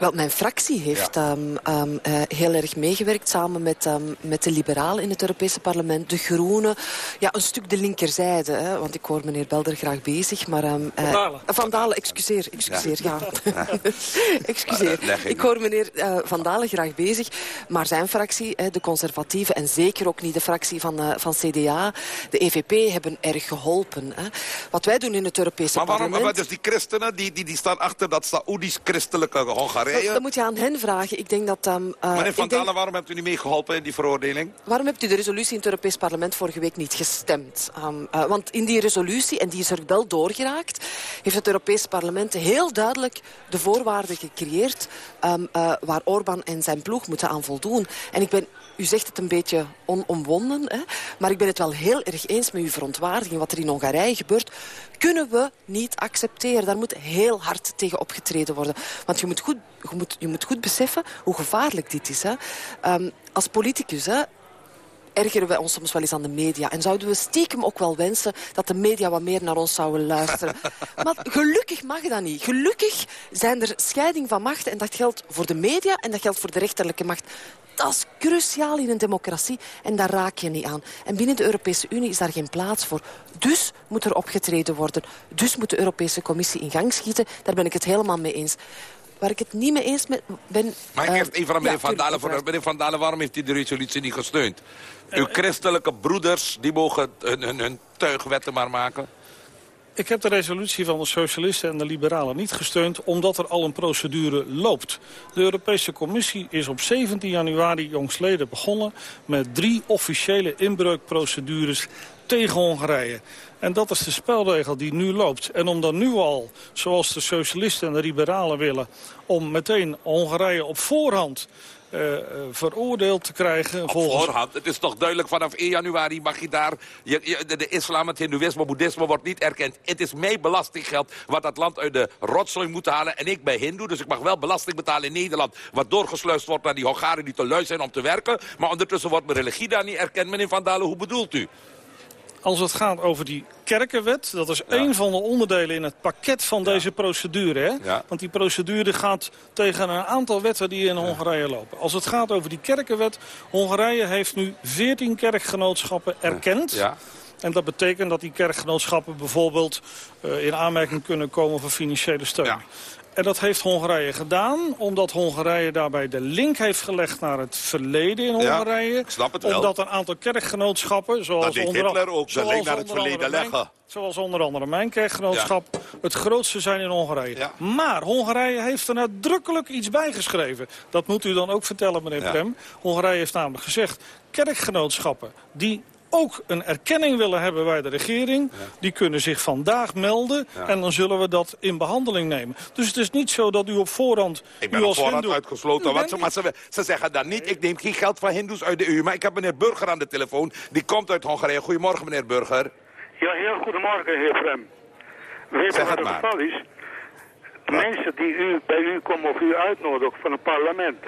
Wel, mijn fractie heeft ja. um, um, uh, heel erg meegewerkt samen met, um, met de liberalen in het Europese parlement, de groenen. Ja, een stuk de linkerzijde, hè, want ik hoor meneer Belder graag bezig. Maar, uh, Van Dalen. Van Dalen, excuseer, excuseer, ja. ja. excuseer. Ik hoor meneer uh, Van Dalen graag bezig. Maar zijn fractie, de conservatieven en zeker ook niet de fractie van, uh, van CDA, de EVP, hebben erg geholpen. Hè. Wat wij doen in het Europese maar waarom, parlement... Maar dus die christenen, die, die, die staan achter dat Saoedisch-christelijke Hongarije dat, dat, moet je aan hen vragen. Ik denk dat... Um, uh, Meneer Van Dalen, denk... waarom hebt u niet meegeholpen in die veroordeling? Waarom hebt u de resolutie in het Europees Parlement vorige week niet gestemd? Um, uh, want in die resolutie, en die is er wel doorgeraakt... heeft het Europees Parlement heel duidelijk de voorwaarden gecreëerd... Um, uh, waar Orbán en zijn ploeg moeten aan voldoen. En ik ben u zegt het een beetje onomwonden, hè? maar ik ben het wel heel erg eens met uw verontwaardiging. Wat er in Hongarije gebeurt, kunnen we niet accepteren. Daar moet heel hard tegen opgetreden worden. Want je moet goed, je moet, je moet goed beseffen hoe gevaarlijk dit is. Hè? Um, als politicus, hè, ergeren wij ons soms wel eens aan de media. En zouden we stiekem ook wel wensen dat de media wat meer naar ons zouden luisteren. maar gelukkig mag dat niet. Gelukkig zijn er scheiding van machten. En dat geldt voor de media en dat geldt voor de rechterlijke macht. Dat is cruciaal in een democratie en daar raak je niet aan. En binnen de Europese Unie is daar geen plaats voor. Dus moet er opgetreden worden. Dus moet de Europese Commissie in gang schieten. Daar ben ik het helemaal mee eens. Waar ik het niet mee eens met ben... Maar ik even aan meneer, ja, Van Dalen, voor, meneer Van Dalen, waarom heeft hij de resolutie niet gesteund? Uw christelijke broeders, die mogen hun, hun, hun tuigwetten maar maken. Ik heb de resolutie van de socialisten en de liberalen niet gesteund... omdat er al een procedure loopt. De Europese Commissie is op 17 januari jongstleden begonnen... met drie officiële inbreukprocedures tegen Hongarije. En dat is de spelregel die nu loopt. En om dan nu al, zoals de socialisten en de liberalen willen... om meteen Hongarije op voorhand uh, veroordeeld te krijgen. Op volgens... voorhand. Het is toch duidelijk, vanaf 1 januari mag je daar... Je, je, de, de, islam, het hindoeïsme, boeddhisme wordt niet erkend. Het is mijn belastinggeld wat dat land uit de rotzooi moet halen. En ik ben hindoe, dus ik mag wel belasting betalen in Nederland... wat doorgesluist wordt naar die Hongaren die te lui zijn om te werken. Maar ondertussen wordt mijn religie daar niet erkend. Meneer Van Dalen, hoe bedoelt u? Als het gaat over die kerkenwet. Dat is ja. een van de onderdelen in het pakket van ja. deze procedure. Hè? Ja. Want die procedure gaat tegen een aantal wetten die in Hongarije lopen. Als het gaat over die kerkenwet. Hongarije heeft nu 14 kerkgenootschappen erkend. En dat betekent dat die kerkgenootschappen bijvoorbeeld uh, in aanmerking kunnen komen voor financiële steun. En dat heeft Hongarije gedaan, omdat Hongarije daarbij de link heeft gelegd naar het verleden in Hongarije. Ja, snap het wel. Omdat een aantal kerkgenootschappen, zoals onder, Hitler ook de link naar het verleden leggen. Mijn, zoals onder andere mijn kerkgenootschap, ja. het grootste zijn in Hongarije. Ja. Maar Hongarije heeft er nadrukkelijk iets bijgeschreven. Dat moet u dan ook vertellen, meneer. Prem. Hongarije heeft namelijk gezegd, kerkgenootschappen die ook een erkenning willen hebben bij de regering... die kunnen zich vandaag melden en dan zullen we dat in behandeling nemen. Dus het is niet zo dat u op voorhand... Ik ben op voorhand uitgesloten, want ze, maar ze, ze, zeggen dan niet... ik neem geen geld van hindoes uit de EU, maar ik heb meneer Burger aan de telefoon. Die komt uit Hongarije. Goedemorgen, meneer Burger. Ja, heel goedemorgen, heer Frem. Weet je wat het geval is? Mensen die u, bij u komen of u uitnodigen van het parlement...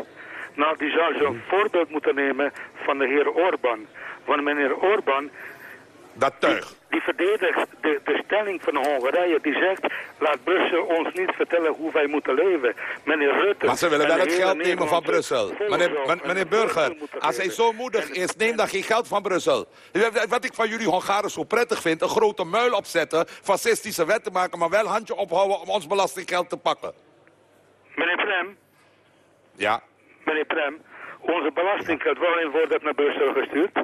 Nou, die zou zo'n voorbeeld moeten nemen van de heer Orbán. Want meneer Orbán... Dat tuig. Die, verdedigt de, de stelling van Hongarije. Die zegt, laat Brussel ons niet vertellen hoe wij moeten leven. Meneer Rutte... Maar ze willen wel het geld nemen van Brussel. Meneer, meneer Burger, als hij zo moedig is, neem dan geen geld van Brussel. Wat ik van jullie Hongaren zo prettig vind, een grote muil opzetten... fascistische wetten maken, maar wel handje ophouden om ons belastinggeld te pakken. Meneer Prem? Ja? Meneer Prem, onze belastinggeld, waarin wordt dat naar Brussel gestuurd?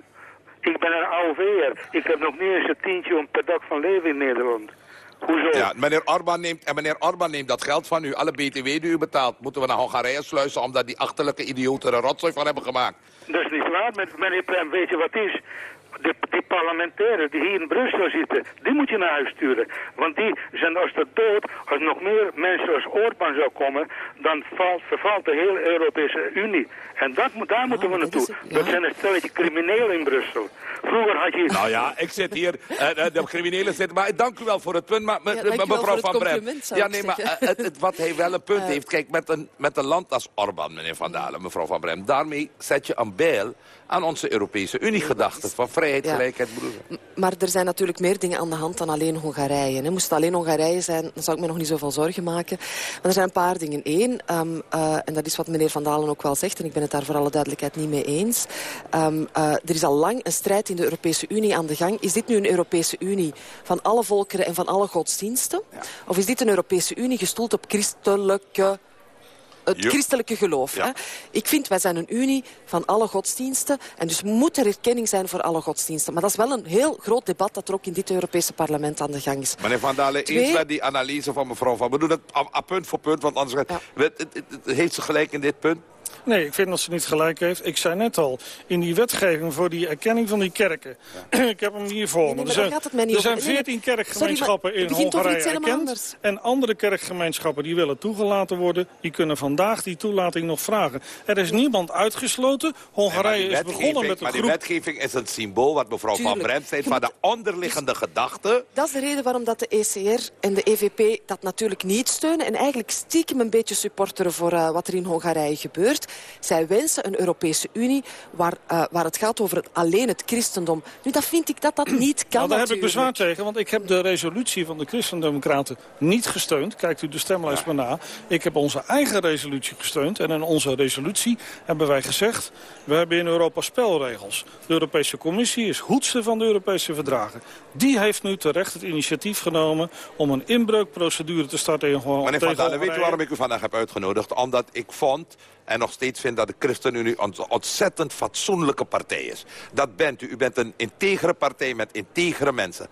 Ik ben een AOV'er. Ik heb nog niet eens een tientje om per dag van leven in Nederland. Hoezo? Ja, meneer Orbán neemt, en meneer Orbán neemt dat geld van u. Alle BTW die u betaalt, moeten we naar Hongarije sluizen... omdat die achterlijke idioten er rotzooi van hebben gemaakt. Dat is niet waar, meneer Prem. Weet je wat is? De, die parlementairen die hier in Brussel zitten, die moet je naar huis sturen. Want die zijn als de dood, als nog meer mensen als Orbán zou komen, dan valt, vervalt de hele Europese Unie. En dat, daar moeten we naartoe. Dat zijn een stelletje criminelen in Brussel. Vroeger had je... Nou ja, ik zit hier, uh, de criminelen zitten, maar dank u wel voor het punt. Maar mevrouw Van Brem, ja, nee, maar uh, het, wat hij wel een punt heeft, kijk, met een, met een land als Orbán, meneer Van Dalen, mevrouw Van Brem, daarmee zet je een bijl aan onze Europese Unie-gedachte van vrijheid, gelijkheid, broeder. Maar er zijn natuurlijk meer dingen aan de hand dan alleen Hongarije. Hè. Moest het alleen Hongarije zijn, dan zou ik me nog niet zoveel zorgen maken. Maar er zijn een paar dingen. Eén, um, en dat is wat meneer Van Dalen ook wel zegt... en ik ben het daar voor alle duidelijkheid niet mee eens. Um, uh, er is al lang een strijd in de Europese Unie aan de gang. Is dit nu een Europese Unie van alle volkeren en van alle godsdiensten? Of is dit een Europese Unie gestoeld op christelijke het christelijke geloof. Hè? Ik vind, wij zijn een unie van alle godsdiensten. En dus moet er erkenning zijn voor alle godsdiensten. Maar dat is wel een heel groot debat dat er ook in dit Europese parlement aan de gang is. Meneer Van Dalen, Twee... eens met die analyse van mevrouw Van. We doen het a, punt voor punt, want anders heeft ze gelijk in dit punt. Nee, ik vind dat ze niet gelijk heeft. Ik zei net al, in die wetgeving voor die erkenning van die kerken. ik heb hem hier voor me. er zijn, veertien kerkgemeenschappen in Hongarije erkend. En andere kerkgemeenschappen die willen toegelaten worden... die kunnen vandaag die toelating nog vragen. Er is niemand uitgesloten. Hongarije is begonnen met een Maar die wetgeving is een symbool, wat mevrouw Van Bremt zei... van de onderliggende gedachte. Dat is de reden waarom dat de ECR en de EVP dat natuurlijk niet steunen... en eigenlijk stiekem een beetje supporteren voor uh, wat er in Hongarije gebeurt. Zij wensen een Europese Unie waar, uh, waar het gaat over het, alleen het christendom. Nu, dat vind ik dat dat niet kan nou, daar heb ik bezwaar tegen, want ik heb de resolutie van de Christendemocraten niet gesteund. Kijkt u de stemlijst maar na. Ik heb onze eigen resolutie gesteund. En in onze resolutie hebben wij gezegd... we hebben in Europa spelregels. De Europese Commissie is hoedste van de Europese verdragen. Die heeft nu terecht het initiatief genomen... om een inbreukprocedure te starten in Hongarije. Meneer Van Dalen, weet u waarom ik u vandaag heb uitgenodigd? Omdat ik vond en nog steeds vind dat de ChristenUnie een ontzettend fatsoenlijke partij is. Dat bent u. U bent een integere partij met integere mensen.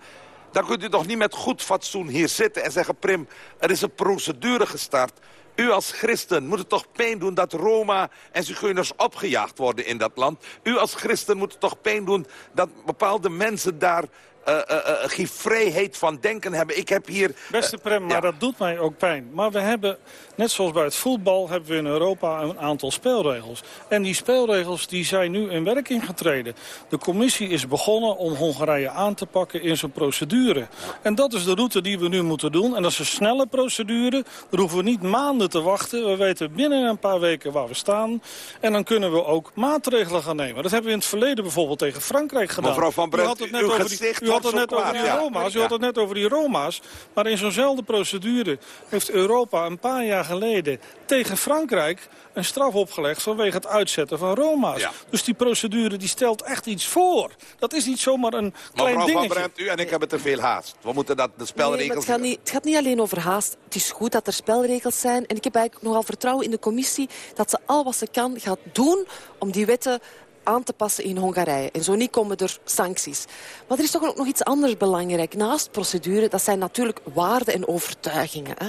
Dan kunt u toch niet met goed fatsoen hier zitten en zeggen... Prim, er is een procedure gestart. U als christen moet het toch pijn doen dat Roma en zigeuners opgejaagd worden in dat land. U als christen moet het toch pijn doen dat bepaalde mensen daar uh, geen vrijheid van denken hebben. Ik heb hier... Beste Prem, maar dat doet mij ook pijn. Maar we hebben, net zoals bij het voetbal, hebben we in Europa een aantal spelregels. En die spelregels die zijn nu in werking getreden. De commissie is begonnen om Hongarije aan te pakken in zijn procedure. En dat is de route die we nu moeten doen. En dat is een snelle procedure. Daar hoeven we niet maanden te wachten. We weten binnen een paar weken waar we staan. En dan kunnen we ook maatregelen gaan nemen. Dat hebben we in het verleden bijvoorbeeld tegen Frankrijk gedaan. Mevrouw Van Brent, u, uw gezicht had het net over die Roma's. U had het net over die Roma's. Maar in zo'nzelfde procedure heeft Europa een paar jaar geleden tegen Frankrijk een straf opgelegd vanwege het uitzetten van Roma's. Dus die procedure die stelt echt iets voor. Dat is niet zomaar een klein dingetje. Mevrouw Van Bremt, u en ik hebben te veel haast. We moeten dat, de spelregels... het, gaat niet, het gaat niet alleen over haast. Het is goed dat er spelregels zijn. En ik heb eigenlijk nogal vertrouwen in de commissie dat ze al wat ze kan gaat doen om die wetten aan te passen in Hongarije. En zo niet komen er sancties. Maar er is toch ook nog iets anders belangrijk. Naast procedure, dat zijn natuurlijk waarden en overtuigingen. Hè.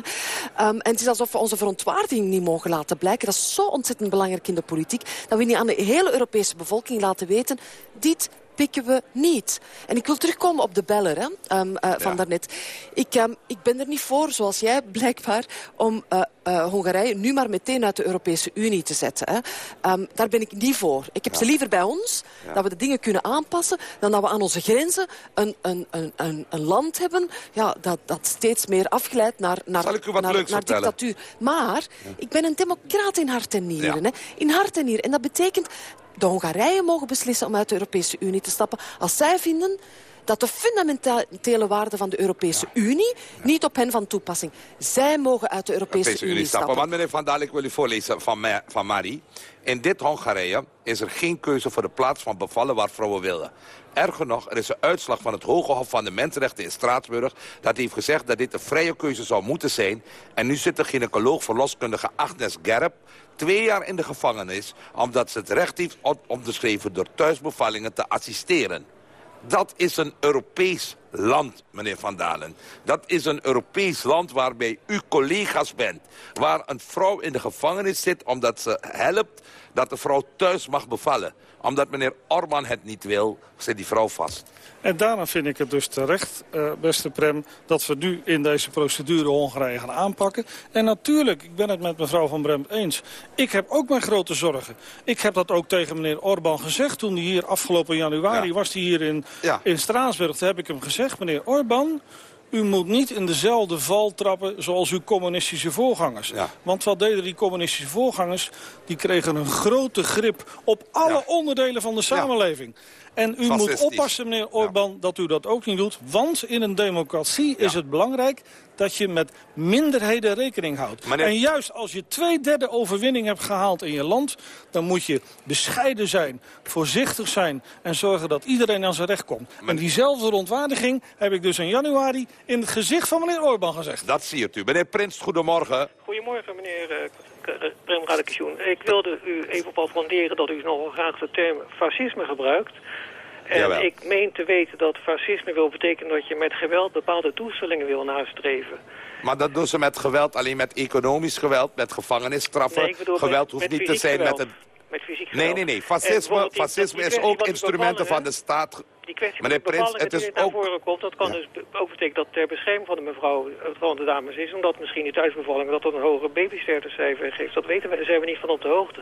Um, en het is alsof we onze verontwaardiging niet mogen laten blijken. Dat is zo ontzettend belangrijk in de politiek. Dat we niet aan de hele Europese bevolking laten weten... dit pikken we niet. En ik wil terugkomen op de beller hè, um, uh, van daarnet. Ik, um, ik ben er niet voor, zoals jij blijkbaar, om uh, uh, Hongarije nu maar meteen uit de Europese Unie te zetten. Hè. Um, daar ben ik niet voor. Ik heb ja. ze liever bij ons, ja. dat we de dingen kunnen aanpassen... dan dat we aan onze grenzen een, een, een, een, een land hebben... Ja, dat, dat steeds meer afglijdt naar, naar, naar, naar dictatuur. Maar ik ben een democraat in hart en nieren. Hè. In hart en nieren. En dat betekent de Hongarije mogen beslissen om uit de Europese Unie te stappen... als zij vinden dat de fundamentele waarden van de Europese ja. Unie niet op hen van toepassing. Zij mogen uit de Europese, Europese Unie, stappen. Want meneer Van Dal, ik wil u voorlezen van, van Marie. In dit Hongarije is er geen keuze voor de plaats van bevallen waar vrouwen willen. Erger nog, er is een uitslag van het Hoge Hof van de Mensenrechten in Straatsburg... dat heeft gezegd dat dit een vrije keuze zou moeten zijn. En nu zit de gynaecoloog-verloskundige Agnes Gerp twee jaar in de gevangenis... omdat ze het recht heeft onderschreven door thuisbevallingen te assisteren. Dat is een Europees land, meneer Van Dalen. Dat is een Europees land waarbij u collega's bent. Waar een vrouw in de gevangenis zit omdat ze helpt dat de vrouw thuis mag bevallen. Omdat meneer Orban het niet wil, zit die vrouw vast. En daarom vind ik het dus terecht, uh, beste Prem... dat we nu in deze procedure Hongarije gaan aanpakken. En natuurlijk, ik ben het met mevrouw Van Bremt eens. Ik heb ook mijn grote zorgen. Ik heb dat ook tegen meneer Orban gezegd... toen hij hier afgelopen januari ja. was hij hier in, ja. in Straatsburg. Toen heb ik hem gezegd, meneer Orban... U moet niet in dezelfde val trappen zoals uw communistische voorgangers. Ja. Want wat deden die communistische voorgangers? Die kregen een grote grip op alle ja. onderdelen van de samenleving. En u moet oppassen, meneer Orbán, dat u dat ook niet doet. Want in een democratie is het belangrijk dat je met minderheden rekening houdt. Meneer... En juist als je twee derde overwinning hebt gehaald in je land... dan moet je bescheiden zijn, voorzichtig zijn... en zorgen dat iedereen aan zijn recht komt. Meneer... En diezelfde rondwaardiging heb ik dus in januari... in het gezicht van meneer Orbán gezegd. Dat ziet u. Meneer Prins, goedemorgen. Goedemorgen, meneer... Uh... Prem Radekisjoen. Ik wilde u even op attenderen dat u nogal graag de term fascisme gebruikt. En Jawel. ik meen te weten dat fascisme wil betekenen dat je met geweld bepaalde doelstellingen wil nastreven. Maar dat doen ze met geweld, alleen met economisch geweld, met gevangenisstraffen. Nee, geweld met, hoeft met niet te zijn geweld. met een... Met fysiek Nee, nee, nee. Fascisme, fascisme is ook instrumenten van de staat die kwestie Meneer Prins, het is naar ook... voren komt, dat kan ja. dus ook betekenen dat ter bescherming van de mevrouw, van de dames is, omdat misschien die thuisbevalling dat dat een hoger babysterftecijfer geeft. Dat weten we, daar zijn we niet van op de hoogte.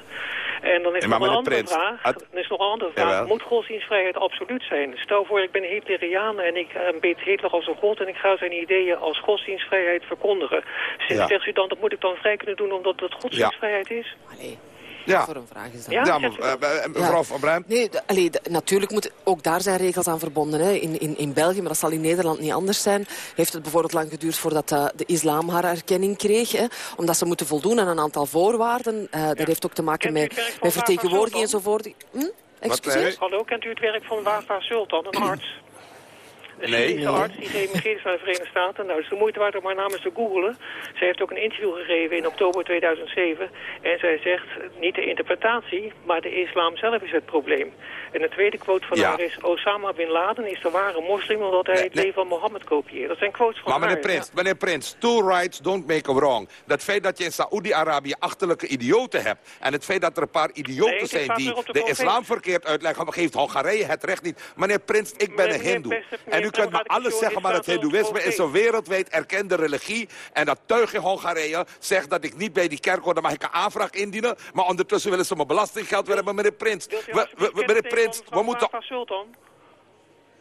En dan is ja, nog een andere Prins, vraag. het... Dan is nog een andere vraag. Jawel. Moet godsdienstvrijheid absoluut zijn? Stel voor, ik ben Hitleriaan en ik aanbid Hitler als een god en ik ga zijn ideeën als godsdienstvrijheid verkondigen. Zegt, Ja. zegt u dan, dat moet ik dan vrij kunnen doen omdat het godsdienstvrijheid is? Allee, Ja. voor een vraag is dat? Ja, Ja, eh, eh, mevrouw Ja. Van. Nee, de- allee, de- natuurlijk moet ook daar zijn regels aan verbonden. Hè. In, in, in België, maar dat zal in Nederland niet anders zijn... heeft het bijvoorbeeld lang geduurd voordat uh, de islam haar erkenning kreeg. Hè, omdat ze moeten voldoen aan een aantal voorwaarden. Uh, Dat heeft ook te maken met, met vertegenwoordiging enzovoort. Hm? Excuseer? Hallo, kent u het werk van Wafa Sultan, een arts? Een Nee. Syrische arts die geëmigreerd is naar de Verenigde Staten. Nou, het is de moeite waard om haar naam eens te googlen. Zij heeft ook een interview gegeven in oktober 2007. En zij zegt, niet de interpretatie, maar de islam zelf is het probleem. En de tweede quote van Ja. haar is... Osama Bin Laden is de ware moslim omdat hij Nee, het nee. leven van Mohammed kopieert. Dat zijn quotes van Maar meneer haar. Prins, meneer Prins, two rights don't make a wrong. Dat feit dat je in Saoedi-Arabië achterlijke idioten hebt... en het feit dat er een paar idioten zijn die de islam verkeerd uitleggen... geeft Hongarije het recht niet. Meneer Prins, ik ben Meneer- een hindoe. meneer En u kunt me alles zeggen, maar het hindoeïsme is een wereldwijd erkende religie. En dat tuig in Hongarije zegt dat ik niet bij die kerk hoor... dan mag ik een aanvraag indienen. Maar ondertussen willen ze mijn belastinggeld weer hebben, meneer Prins. We- we- Meneer Prins, we moeten...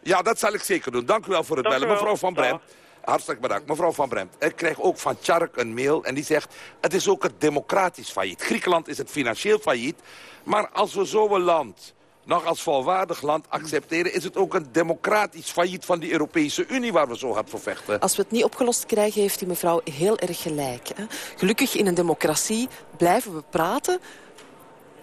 Ja, dat zal ik zeker doen. Dank u wel voor het bellen. Mevrouw Van. Bremt. Hartstikke bedankt. Mevrouw Van Bremt, ik krijg ook van Tjark een mail en die zegt... het is ook het democratisch failliet. Griekenland is het financieel failliet. Maar als we zo'n land nog als volwaardig land accepteren... is het ook een democratisch failliet van die Europese Unie... waar we zo hard voor vechten. Als we het niet opgelost krijgen, heeft die mevrouw heel erg gelijk. Hè. Gelukkig in een democratie blijven we praten.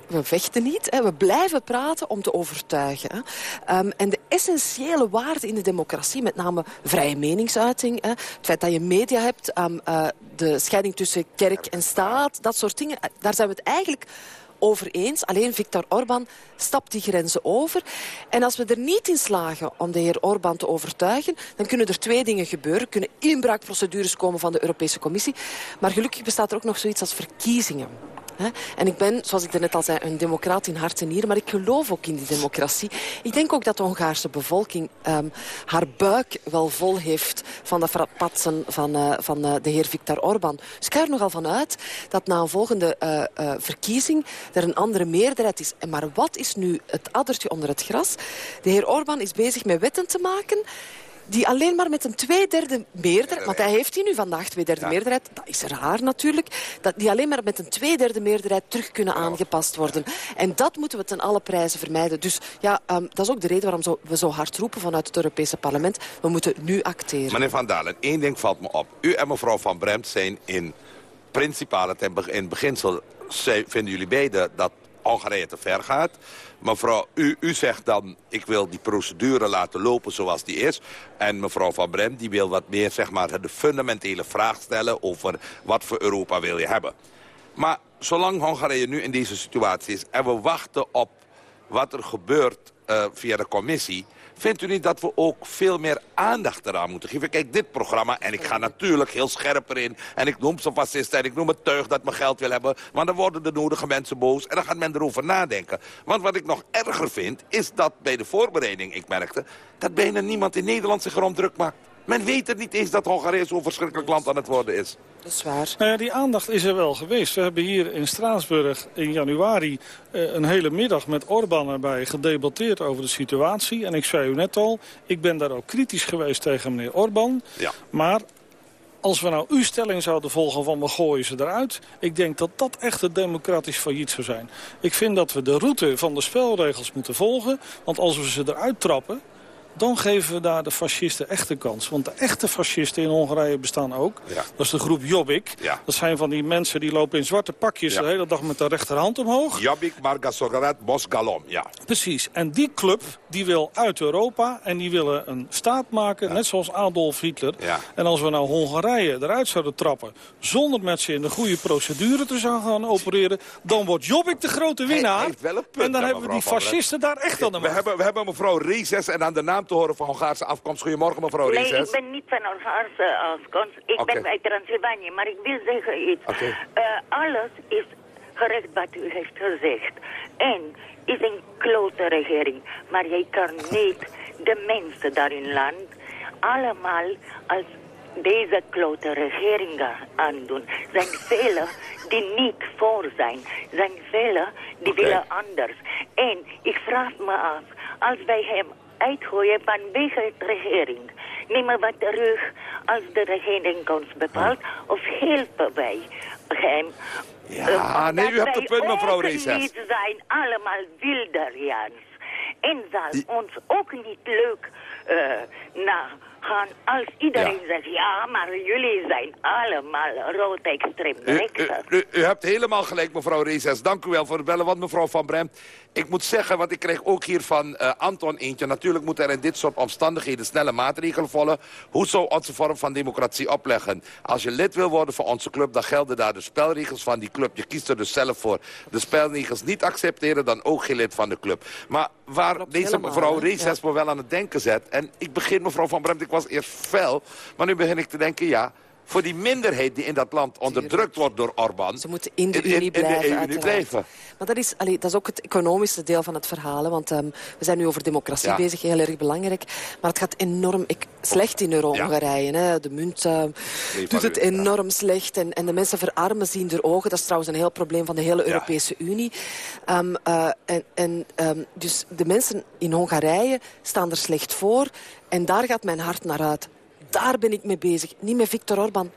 We vechten niet, hè. we blijven praten om te overtuigen. Hè. Um, en de essentiële waarden in de democratie, met name vrije meningsuiting... Hè, het feit dat je media hebt, um, uh, de scheiding tussen kerk en staat... dat soort dingen, daar zijn we het eigenlijk over eens. Alleen Viktor Orbán stapt die grenzen over. En als we er niet in slagen om de heer Orbán te overtuigen... dan kunnen er twee dingen gebeuren. Kunnen inbraakprocedures komen van de Europese Commissie. Maar gelukkig bestaat er ook nog zoiets als verkiezingen. En ik ben, zoals ik net al zei, een democraat in hart en nieren. Maar ik geloof ook in die democratie. Ik denk ook dat de Hongaarse bevolking ehm, haar buik wel vol heeft... van de frapatsen van, uh, van uh, de heer Viktor Orban. Dus ik ga er nogal van uit dat na een volgende uh, verkiezing... er een andere meerderheid is. Maar wat is nu het addertje onder het gras? De heer Orban is bezig met wetten te maken die alleen maar met een tweederde meerderheid... want hij heeft hier nu vandaag tweederde ja. meerderheid. Dat is raar natuurlijk. Dat die alleen maar met een tweederde meerderheid terug kunnen aangepast worden. En dat moeten we ten alle prijzen vermijden. Dus ja, um, dat is ook de reden waarom zo, we zo hard roepen vanuit het Europese parlement. We moeten nu acteren. Meneer Van Dalen, één ding valt me op. U en mevrouw Van Bremt zijn in principale, in beginsel... vinden jullie beiden dat Hongarije te ver gaat. Mevrouw, u, u zegt dan, ik wil die procedure laten lopen zoals die is. En mevrouw Van Brem, die wil wat meer zeg maar, de fundamentele vraag stellen... over wat voor Europa wil je hebben. Maar zolang Hongarije nu in deze situatie is... en we wachten op wat er gebeurt uh, via de commissie... Vindt u niet dat we ook veel meer aandacht eraan moeten geven? Kijk, dit programma, en ik ga natuurlijk heel scherp erin... en ik noem ze fascisten en ik noem het tuig dat me geld wil hebben... maar dan worden de nodige mensen boos en dan gaat men erover nadenken. Want wat ik nog erger vind, is dat bij de voorbereiding, ik merkte... dat bijna niemand in Nederland zich erom druk maakt. Men weet het niet eens dat Hongarije zo'n verschrikkelijk land aan het worden is. Dat is waar. Nou ja, die aandacht is er wel geweest. We hebben hier in Straatsburg in januari eh, een hele middag met Orbán erbij gedebatteerd over de situatie. En ik zei u net al, ik ben daar ook kritisch geweest tegen meneer Orbán. Ja. Maar als we nou uw stelling zouden volgen van we gooien ze eruit... ik denk dat dat echt een democratisch failliet zou zijn. Ik vind dat we de route van de spelregels moeten volgen. Want als we ze eruit trappen, dan geven we daar de fascisten echt een kans. Want de echte fascisten in Hongarije bestaan ook. Ja. Dat is de groep Jobbik. Ja. Dat zijn van die mensen die lopen in zwarte pakjes de hele dag met de rechterhand omhoog. Jobbik, Margasogarat, Mosgalom, ja. Precies. En die club die wil uit Europa en die willen een staat maken, net zoals Adolf Hitler. En als we nou Hongarije eruit zouden trappen, zonder met ze in de goede procedure te zouden gaan opereren, dan wordt Jobbik de grote winnaar. Punt, en dan hebben we die fascisten daar echt aan de macht. We hebben, we hebben mevrouw Rees en aan de naam te horen van Hongaarse afkomst. Goedemorgen, mevrouw Nee, Rees. ik ben niet van Hongaarse afkomst. Ik ben uit Transylvanië. Maar ik wil zeggen iets. Eh, alles is gerecht wat u heeft gezegd. En is een klote regering. Maar jij kan niet de mensen daar in land allemaal als deze klote regering aandoen. Zijn velen die niet voor zijn. Zijn velen die willen anders. En ik vraag me af, als wij hem uitgooien vanwege de regering, nemen we terug als de regering ons bepaalt, of helpen wij hem? Ja, Eh, nee, u hebt wij punt, mevrouw ook Rees. niet zijn allemaal wilderiaans. En zal ons ook niet leuk eh na gaan als iedereen zegt, ja, maar jullie zijn allemaal rood extreem U, u, u, u hebt helemaal gelijk, mevrouw Rees. Dank u wel voor het bellen. Want mevrouw Van Bremt, ik moet zeggen, want ik kreeg ook hier van eh, Anton eentje. Natuurlijk moet er in dit soort omstandigheden snelle maatregelen volgen. Hoe zou onze vorm van democratie opleggen? Als je lid wil worden van onze club, dan gelden daar de spelregels van die club. Je kiest er dus zelf voor. De spelregels niet accepteren, dan ook geen lid van de club. Maar waar deze helemaal, mevrouw? Rees me wel aan het denken zet... en ik begin, mevrouw Van Bremt, ik was eerst fel... maar nu begin ik te denken, ja... Voor die minderheid die in dat land onderdrukt wordt door Orbán... Ze moeten in de Unie blijven, In de EU uiteraard. blijven. Maar dat is, allee, dat is ook het economische deel van het verhaal. hè, Want ehm, we zijn nu over democratie Ja. bezig, heel erg belangrijk. Maar het gaat enorm ik, slecht in Euro-Hongarije. hè. De munt eh, doet het ja. enorm slecht. En, en de mensen verarmen zien door ogen. Dat is trouwens een heel probleem van de hele. Europese Unie. Ehm, eh, en, en, ehm, dus de mensen in Hongarije staan er slecht voor. En daar gaat mijn hart naar uit. Daar ben ik mee bezig. Niet met Viktor Orban.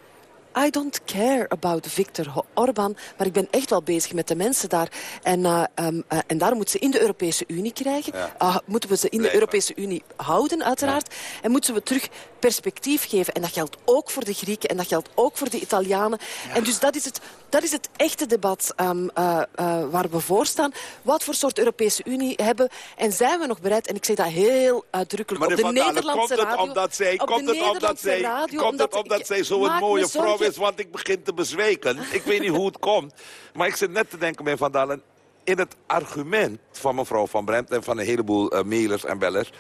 I don't care about Viktor Orban, maar ik ben echt wel bezig met de mensen daar. En, ehm, eh, en daar moeten ze in de Europese Unie krijgen. Ah, moeten we ze in de Europese Unie houden, uiteraard. En moeten we terug perspectief geven. En dat geldt ook voor de Grieken en dat geldt ook voor de Italianen. En dus dat is het, dat is het echte debat ehm, eh, waar we voor staan. Wat voor soort Europese Unie hebben en zijn we nog bereid? En ik zeg dat heel uitdrukkelijk Meneer op de Nederlandse komt het radio. omdat zij, op de komt het omdat Nederlandse zij, radio, komt het omdat zij zo'n mooie vrouw. Is, want ik begin te bezweken. Ik weet niet hoe het komt. Maar ik zit net te denken, meneer Van Dalen, in het argument van mevrouw Van Bremt en van een heleboel eh, mailers en bellers.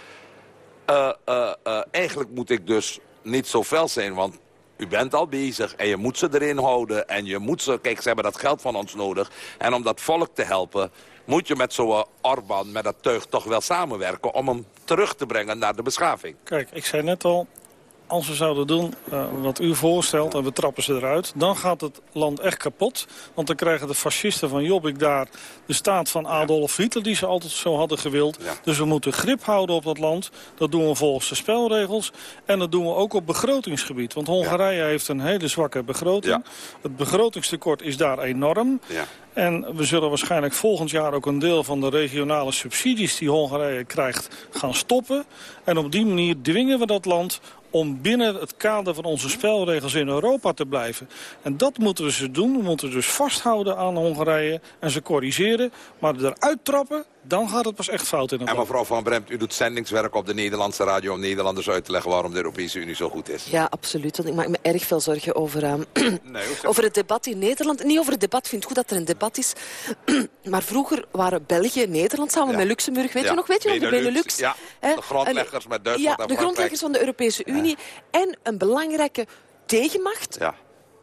eh, eh, eigenlijk moet ik dus niet zo fel zijn, want u bent al bezig en je moet ze erin houden. En je moet ze, kijk, ze hebben dat geld van ons nodig. En om dat volk te helpen, moet je met zo'n Orban, met dat tuig toch wel samenwerken... om hem terug te brengen naar de beschaving. Kijk, ik zei net al, als we zouden doen uh, wat u voorstelt en we trappen ze eruit... dan gaat het land echt kapot. Want dan krijgen de fascisten van Jobbik daar de staat van Adolf Hitler... die ze altijd zo hadden gewild. Ja. Dus we moeten grip houden op dat land. Dat doen we volgens de spelregels. En dat doen we ook op begrotingsgebied. Want Hongarije ja. heeft een hele zwakke begroting. Het begrotingstekort is daar enorm. En we zullen waarschijnlijk volgend jaar ook een deel van de regionale subsidies die Hongarije krijgt gaan stoppen. En op die manier dwingen we dat land om binnen het kader van onze spelregels in Europa te blijven. En dat moeten we ze doen. We moeten dus vasthouden aan Hongarije en ze corrigeren. Maar eruit trappen, dan gaat het pas echt fout in En mevrouw Van Bremt, u doet zendingswerk op de Nederlandse radio... om Nederlanders uit te leggen waarom de Europese Unie zo goed is. Ja, absoluut. Want ik maak me erg veel zorgen over, uh, nee, over het debat in Nederland. Niet over het debat, ik vind het goed dat er een debat is. maar vroeger waren België en Nederland samen ja. met Luxemburg. Weet ja. je nog, weet je nog, de Benelux? Ja, de grondleggers met Duitsland Ja, de grondleggers van de Europese Unie. En een belangrijke tegenmacht... Ja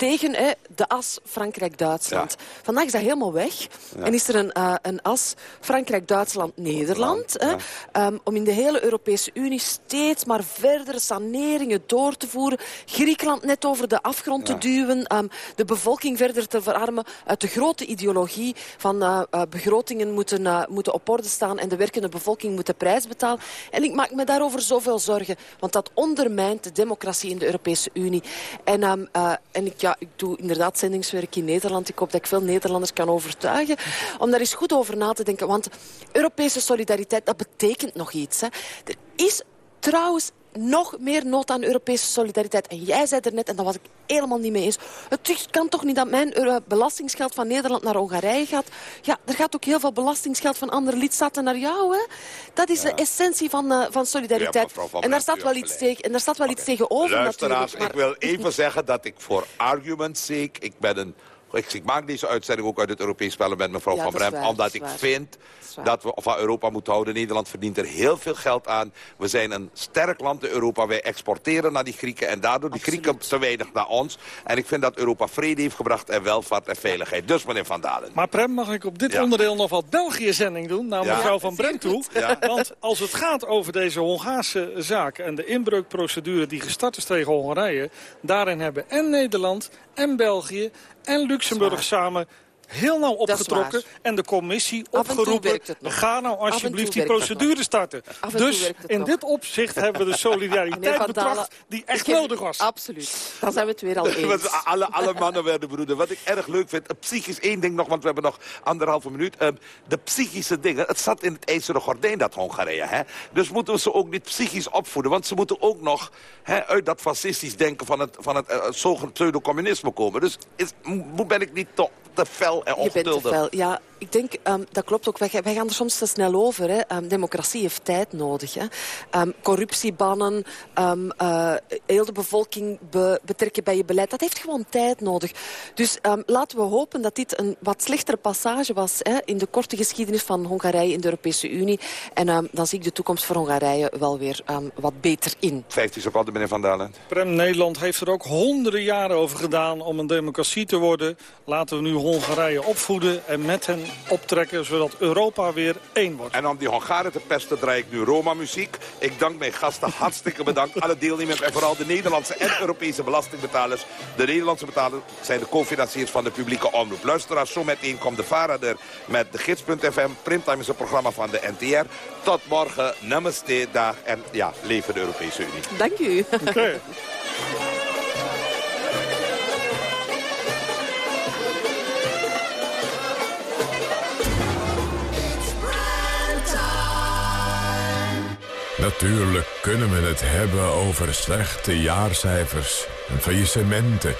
tegen hè, de as Frankrijk-Duitsland. Ja. Vandaag is dat helemaal weg. Ja. En is er een, uh, een as Frankrijk-Duitsland-Nederland. Ja. Um, om in de hele Europese Unie steeds maar verdere saneringen door te voeren. Griekenland net over de afgrond te duwen. Um, de bevolking verder te verarmen. Uit de grote ideologie van uh, uh, begrotingen moeten, moeten op orde staan. En de werkende bevolking moet de prijs betalen. En ik maak me daarover zoveel zorgen. Want dat ondermijnt de democratie in de Europese Unie. En, um, en ik, ja, ik doe inderdaad zendingswerk in Nederland. Ik hoop dat ik veel Nederlanders kan overtuigen om daar eens goed over na te denken. Want Europese solidariteit, dat betekent nog iets. Hè. Er is trouwens nog meer nood aan Europese solidariteit. En jij zei er net, en daar was ik helemaal niet mee eens... het kan toch niet dat mijn belastingsgeld van Nederland naar Hongarije gaat? Ja, er gaat ook heel veel belastingsgeld van andere lidstaten naar jou. Hè? Dat is de essentie van, uh, van solidariteit. Ja, en, daar staat wel iets tegen, en daar staat wel okay. iets tegenover Luisteraars, maar... ik wil even zeggen dat ik voor argument's sake... ik ben een ik, ik, maak deze uitzending ook uit het Europees Parlement, mevrouw ja, Van Bremt. Omdat ik vind dat we van Europa moeten houden. Nederland verdient er heel veel geld aan. We zijn een sterk land in Europa. Wij exporteren naar die Grieken en daardoor die Grieken te weinig naar ons. En ik vind dat Europa vrede heeft gebracht en welvaart en veiligheid. Dus meneer Van Dalen. Maar Prem, mag ik op dit ja. onderdeel nog wat België-zending doen? Naar ja. mevrouw Van Bremt toe. Want als het gaat over deze Hongaarse zaak en de inbreukprocedure die gestart is tegen Hongarije... daarin hebben en Nederland en België en Luxemburg samen heel nauw opgetrokken en de commissie opgeroepen... ga nou alsjeblieft die procedure starten. Dus in dit opzicht hebben we de solidariteit betracht die echt nodig was. Absoluut. Dan zijn we het weer al eens. alle, alle mannen werden broeder. Wat ik erg leuk vind, psychisch één ding nog, want we hebben nog anderhalve minuut. Uh, de psychische dingen, het zat in het ijzeren gordijn, dat Hongarije. Hè? Dus moeten we ze ook niet psychisch opvoeden. Want ze moeten ook nog hè, uit dat fascistisch denken van het, van het uh, zogenaamd pseudo-communisme komen. Dus is, ben ik niet te fel en ongeduldig. Je bent te fel, ja. Ik denk, um, dat klopt ook. Wij, wij, gaan er soms te snel over. Hè. Um, democratie heeft tijd nodig. Hè. Um, corruptie bannen, uh, heel de bevolking be, betrekken bij je beleid. Dat heeft gewoon tijd nodig. Dus laten we hopen dat dit een wat slechtere passage was... Hè, in de korte geschiedenis van Hongarije in de Europese Unie. En dan zie ik de toekomst voor Hongarije wel weer wat beter in. 15 seconden, meneer Van Dalen. Prem, Nederland heeft er ook honderden jaren over gedaan... om een democratie te worden. Laten we nu Hongarije opvoeden en met hen optrekken... zodat Europa weer één wordt. En om die Hongaren te pesten draai ik nu Roma-muziek. Ik dank mijn gasten hartstikke bedankt. Alle deelnemers en vooral de Nederlandse en Europese belastingbetalers. De Nederlandse betalers zijn de co-financiers van de publieke omroep. Luisteraars, zo meteen komt de Varader met de gids.fm. Primtime is een programma van de NTR. Tot morgen, namaste, dag en ja, leven de Europese Unie. Dank u. Okay. Natuurlijk kunnen we het hebben over slechte jaarcijfers en faillissementen.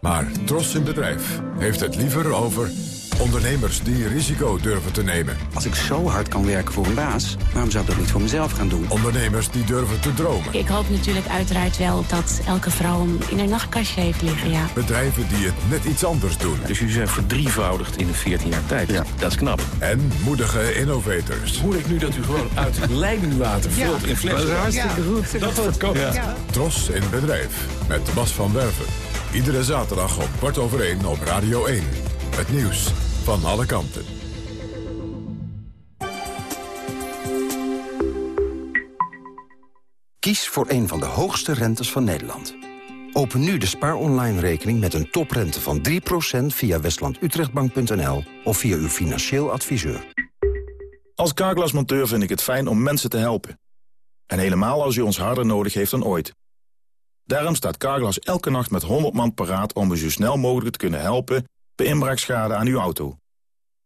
Maar Tros in Bedrijf heeft het liever over Ondernemers die risico durven te nemen. Als ik zo hard kan werken voor een baas, waarom zou ik dat niet voor mezelf gaan doen? Ondernemers die durven te dromen. Ik hoop natuurlijk uiteraard wel dat elke vrouw hem in haar nachtkastje heeft liggen, ja. Bedrijven die het net iets anders doen. Dus u zijn verdrievoudigd in 14 jaar tijd. Ja. Dat is knap. En moedige innovators. Hoor ik nu dat u gewoon uit leidingwater vult in flessen? Dat is hartstikke goed. Dat voorkomt. Ja. Tros in bedrijf. Met Bas van Werven. Iedere zaterdag op kwart over één op Radio 1. Het nieuws van alle kanten. Kies voor een van de hoogste rentes van Nederland. Open nu de Spaar Online rekening met een toprente van 3% via westlandutrechtbank.nl of via uw financieel adviseur. Als carglassmonteur vind ik het fijn om mensen te helpen. En helemaal als u ons harder nodig heeft dan ooit. Daarom staat Carglass elke nacht met 100 man paraat om u zo snel mogelijk te kunnen helpen inbraakschade aan uw auto.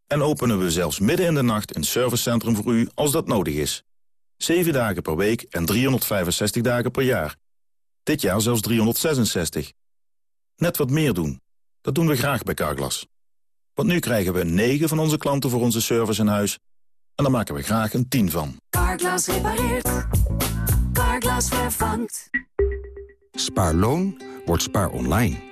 En openen we zelfs midden in de nacht een servicecentrum voor u als dat nodig is. 7 dagen per week en 365 dagen per jaar. Dit jaar zelfs 366. Net wat meer doen. Dat doen we graag bij Carglass. Want nu krijgen we 9 van onze klanten voor onze service in huis. En daar maken we graag een 10 van. Carglass repareert. Carglass vervangt. Spaarloon wordt spaar online.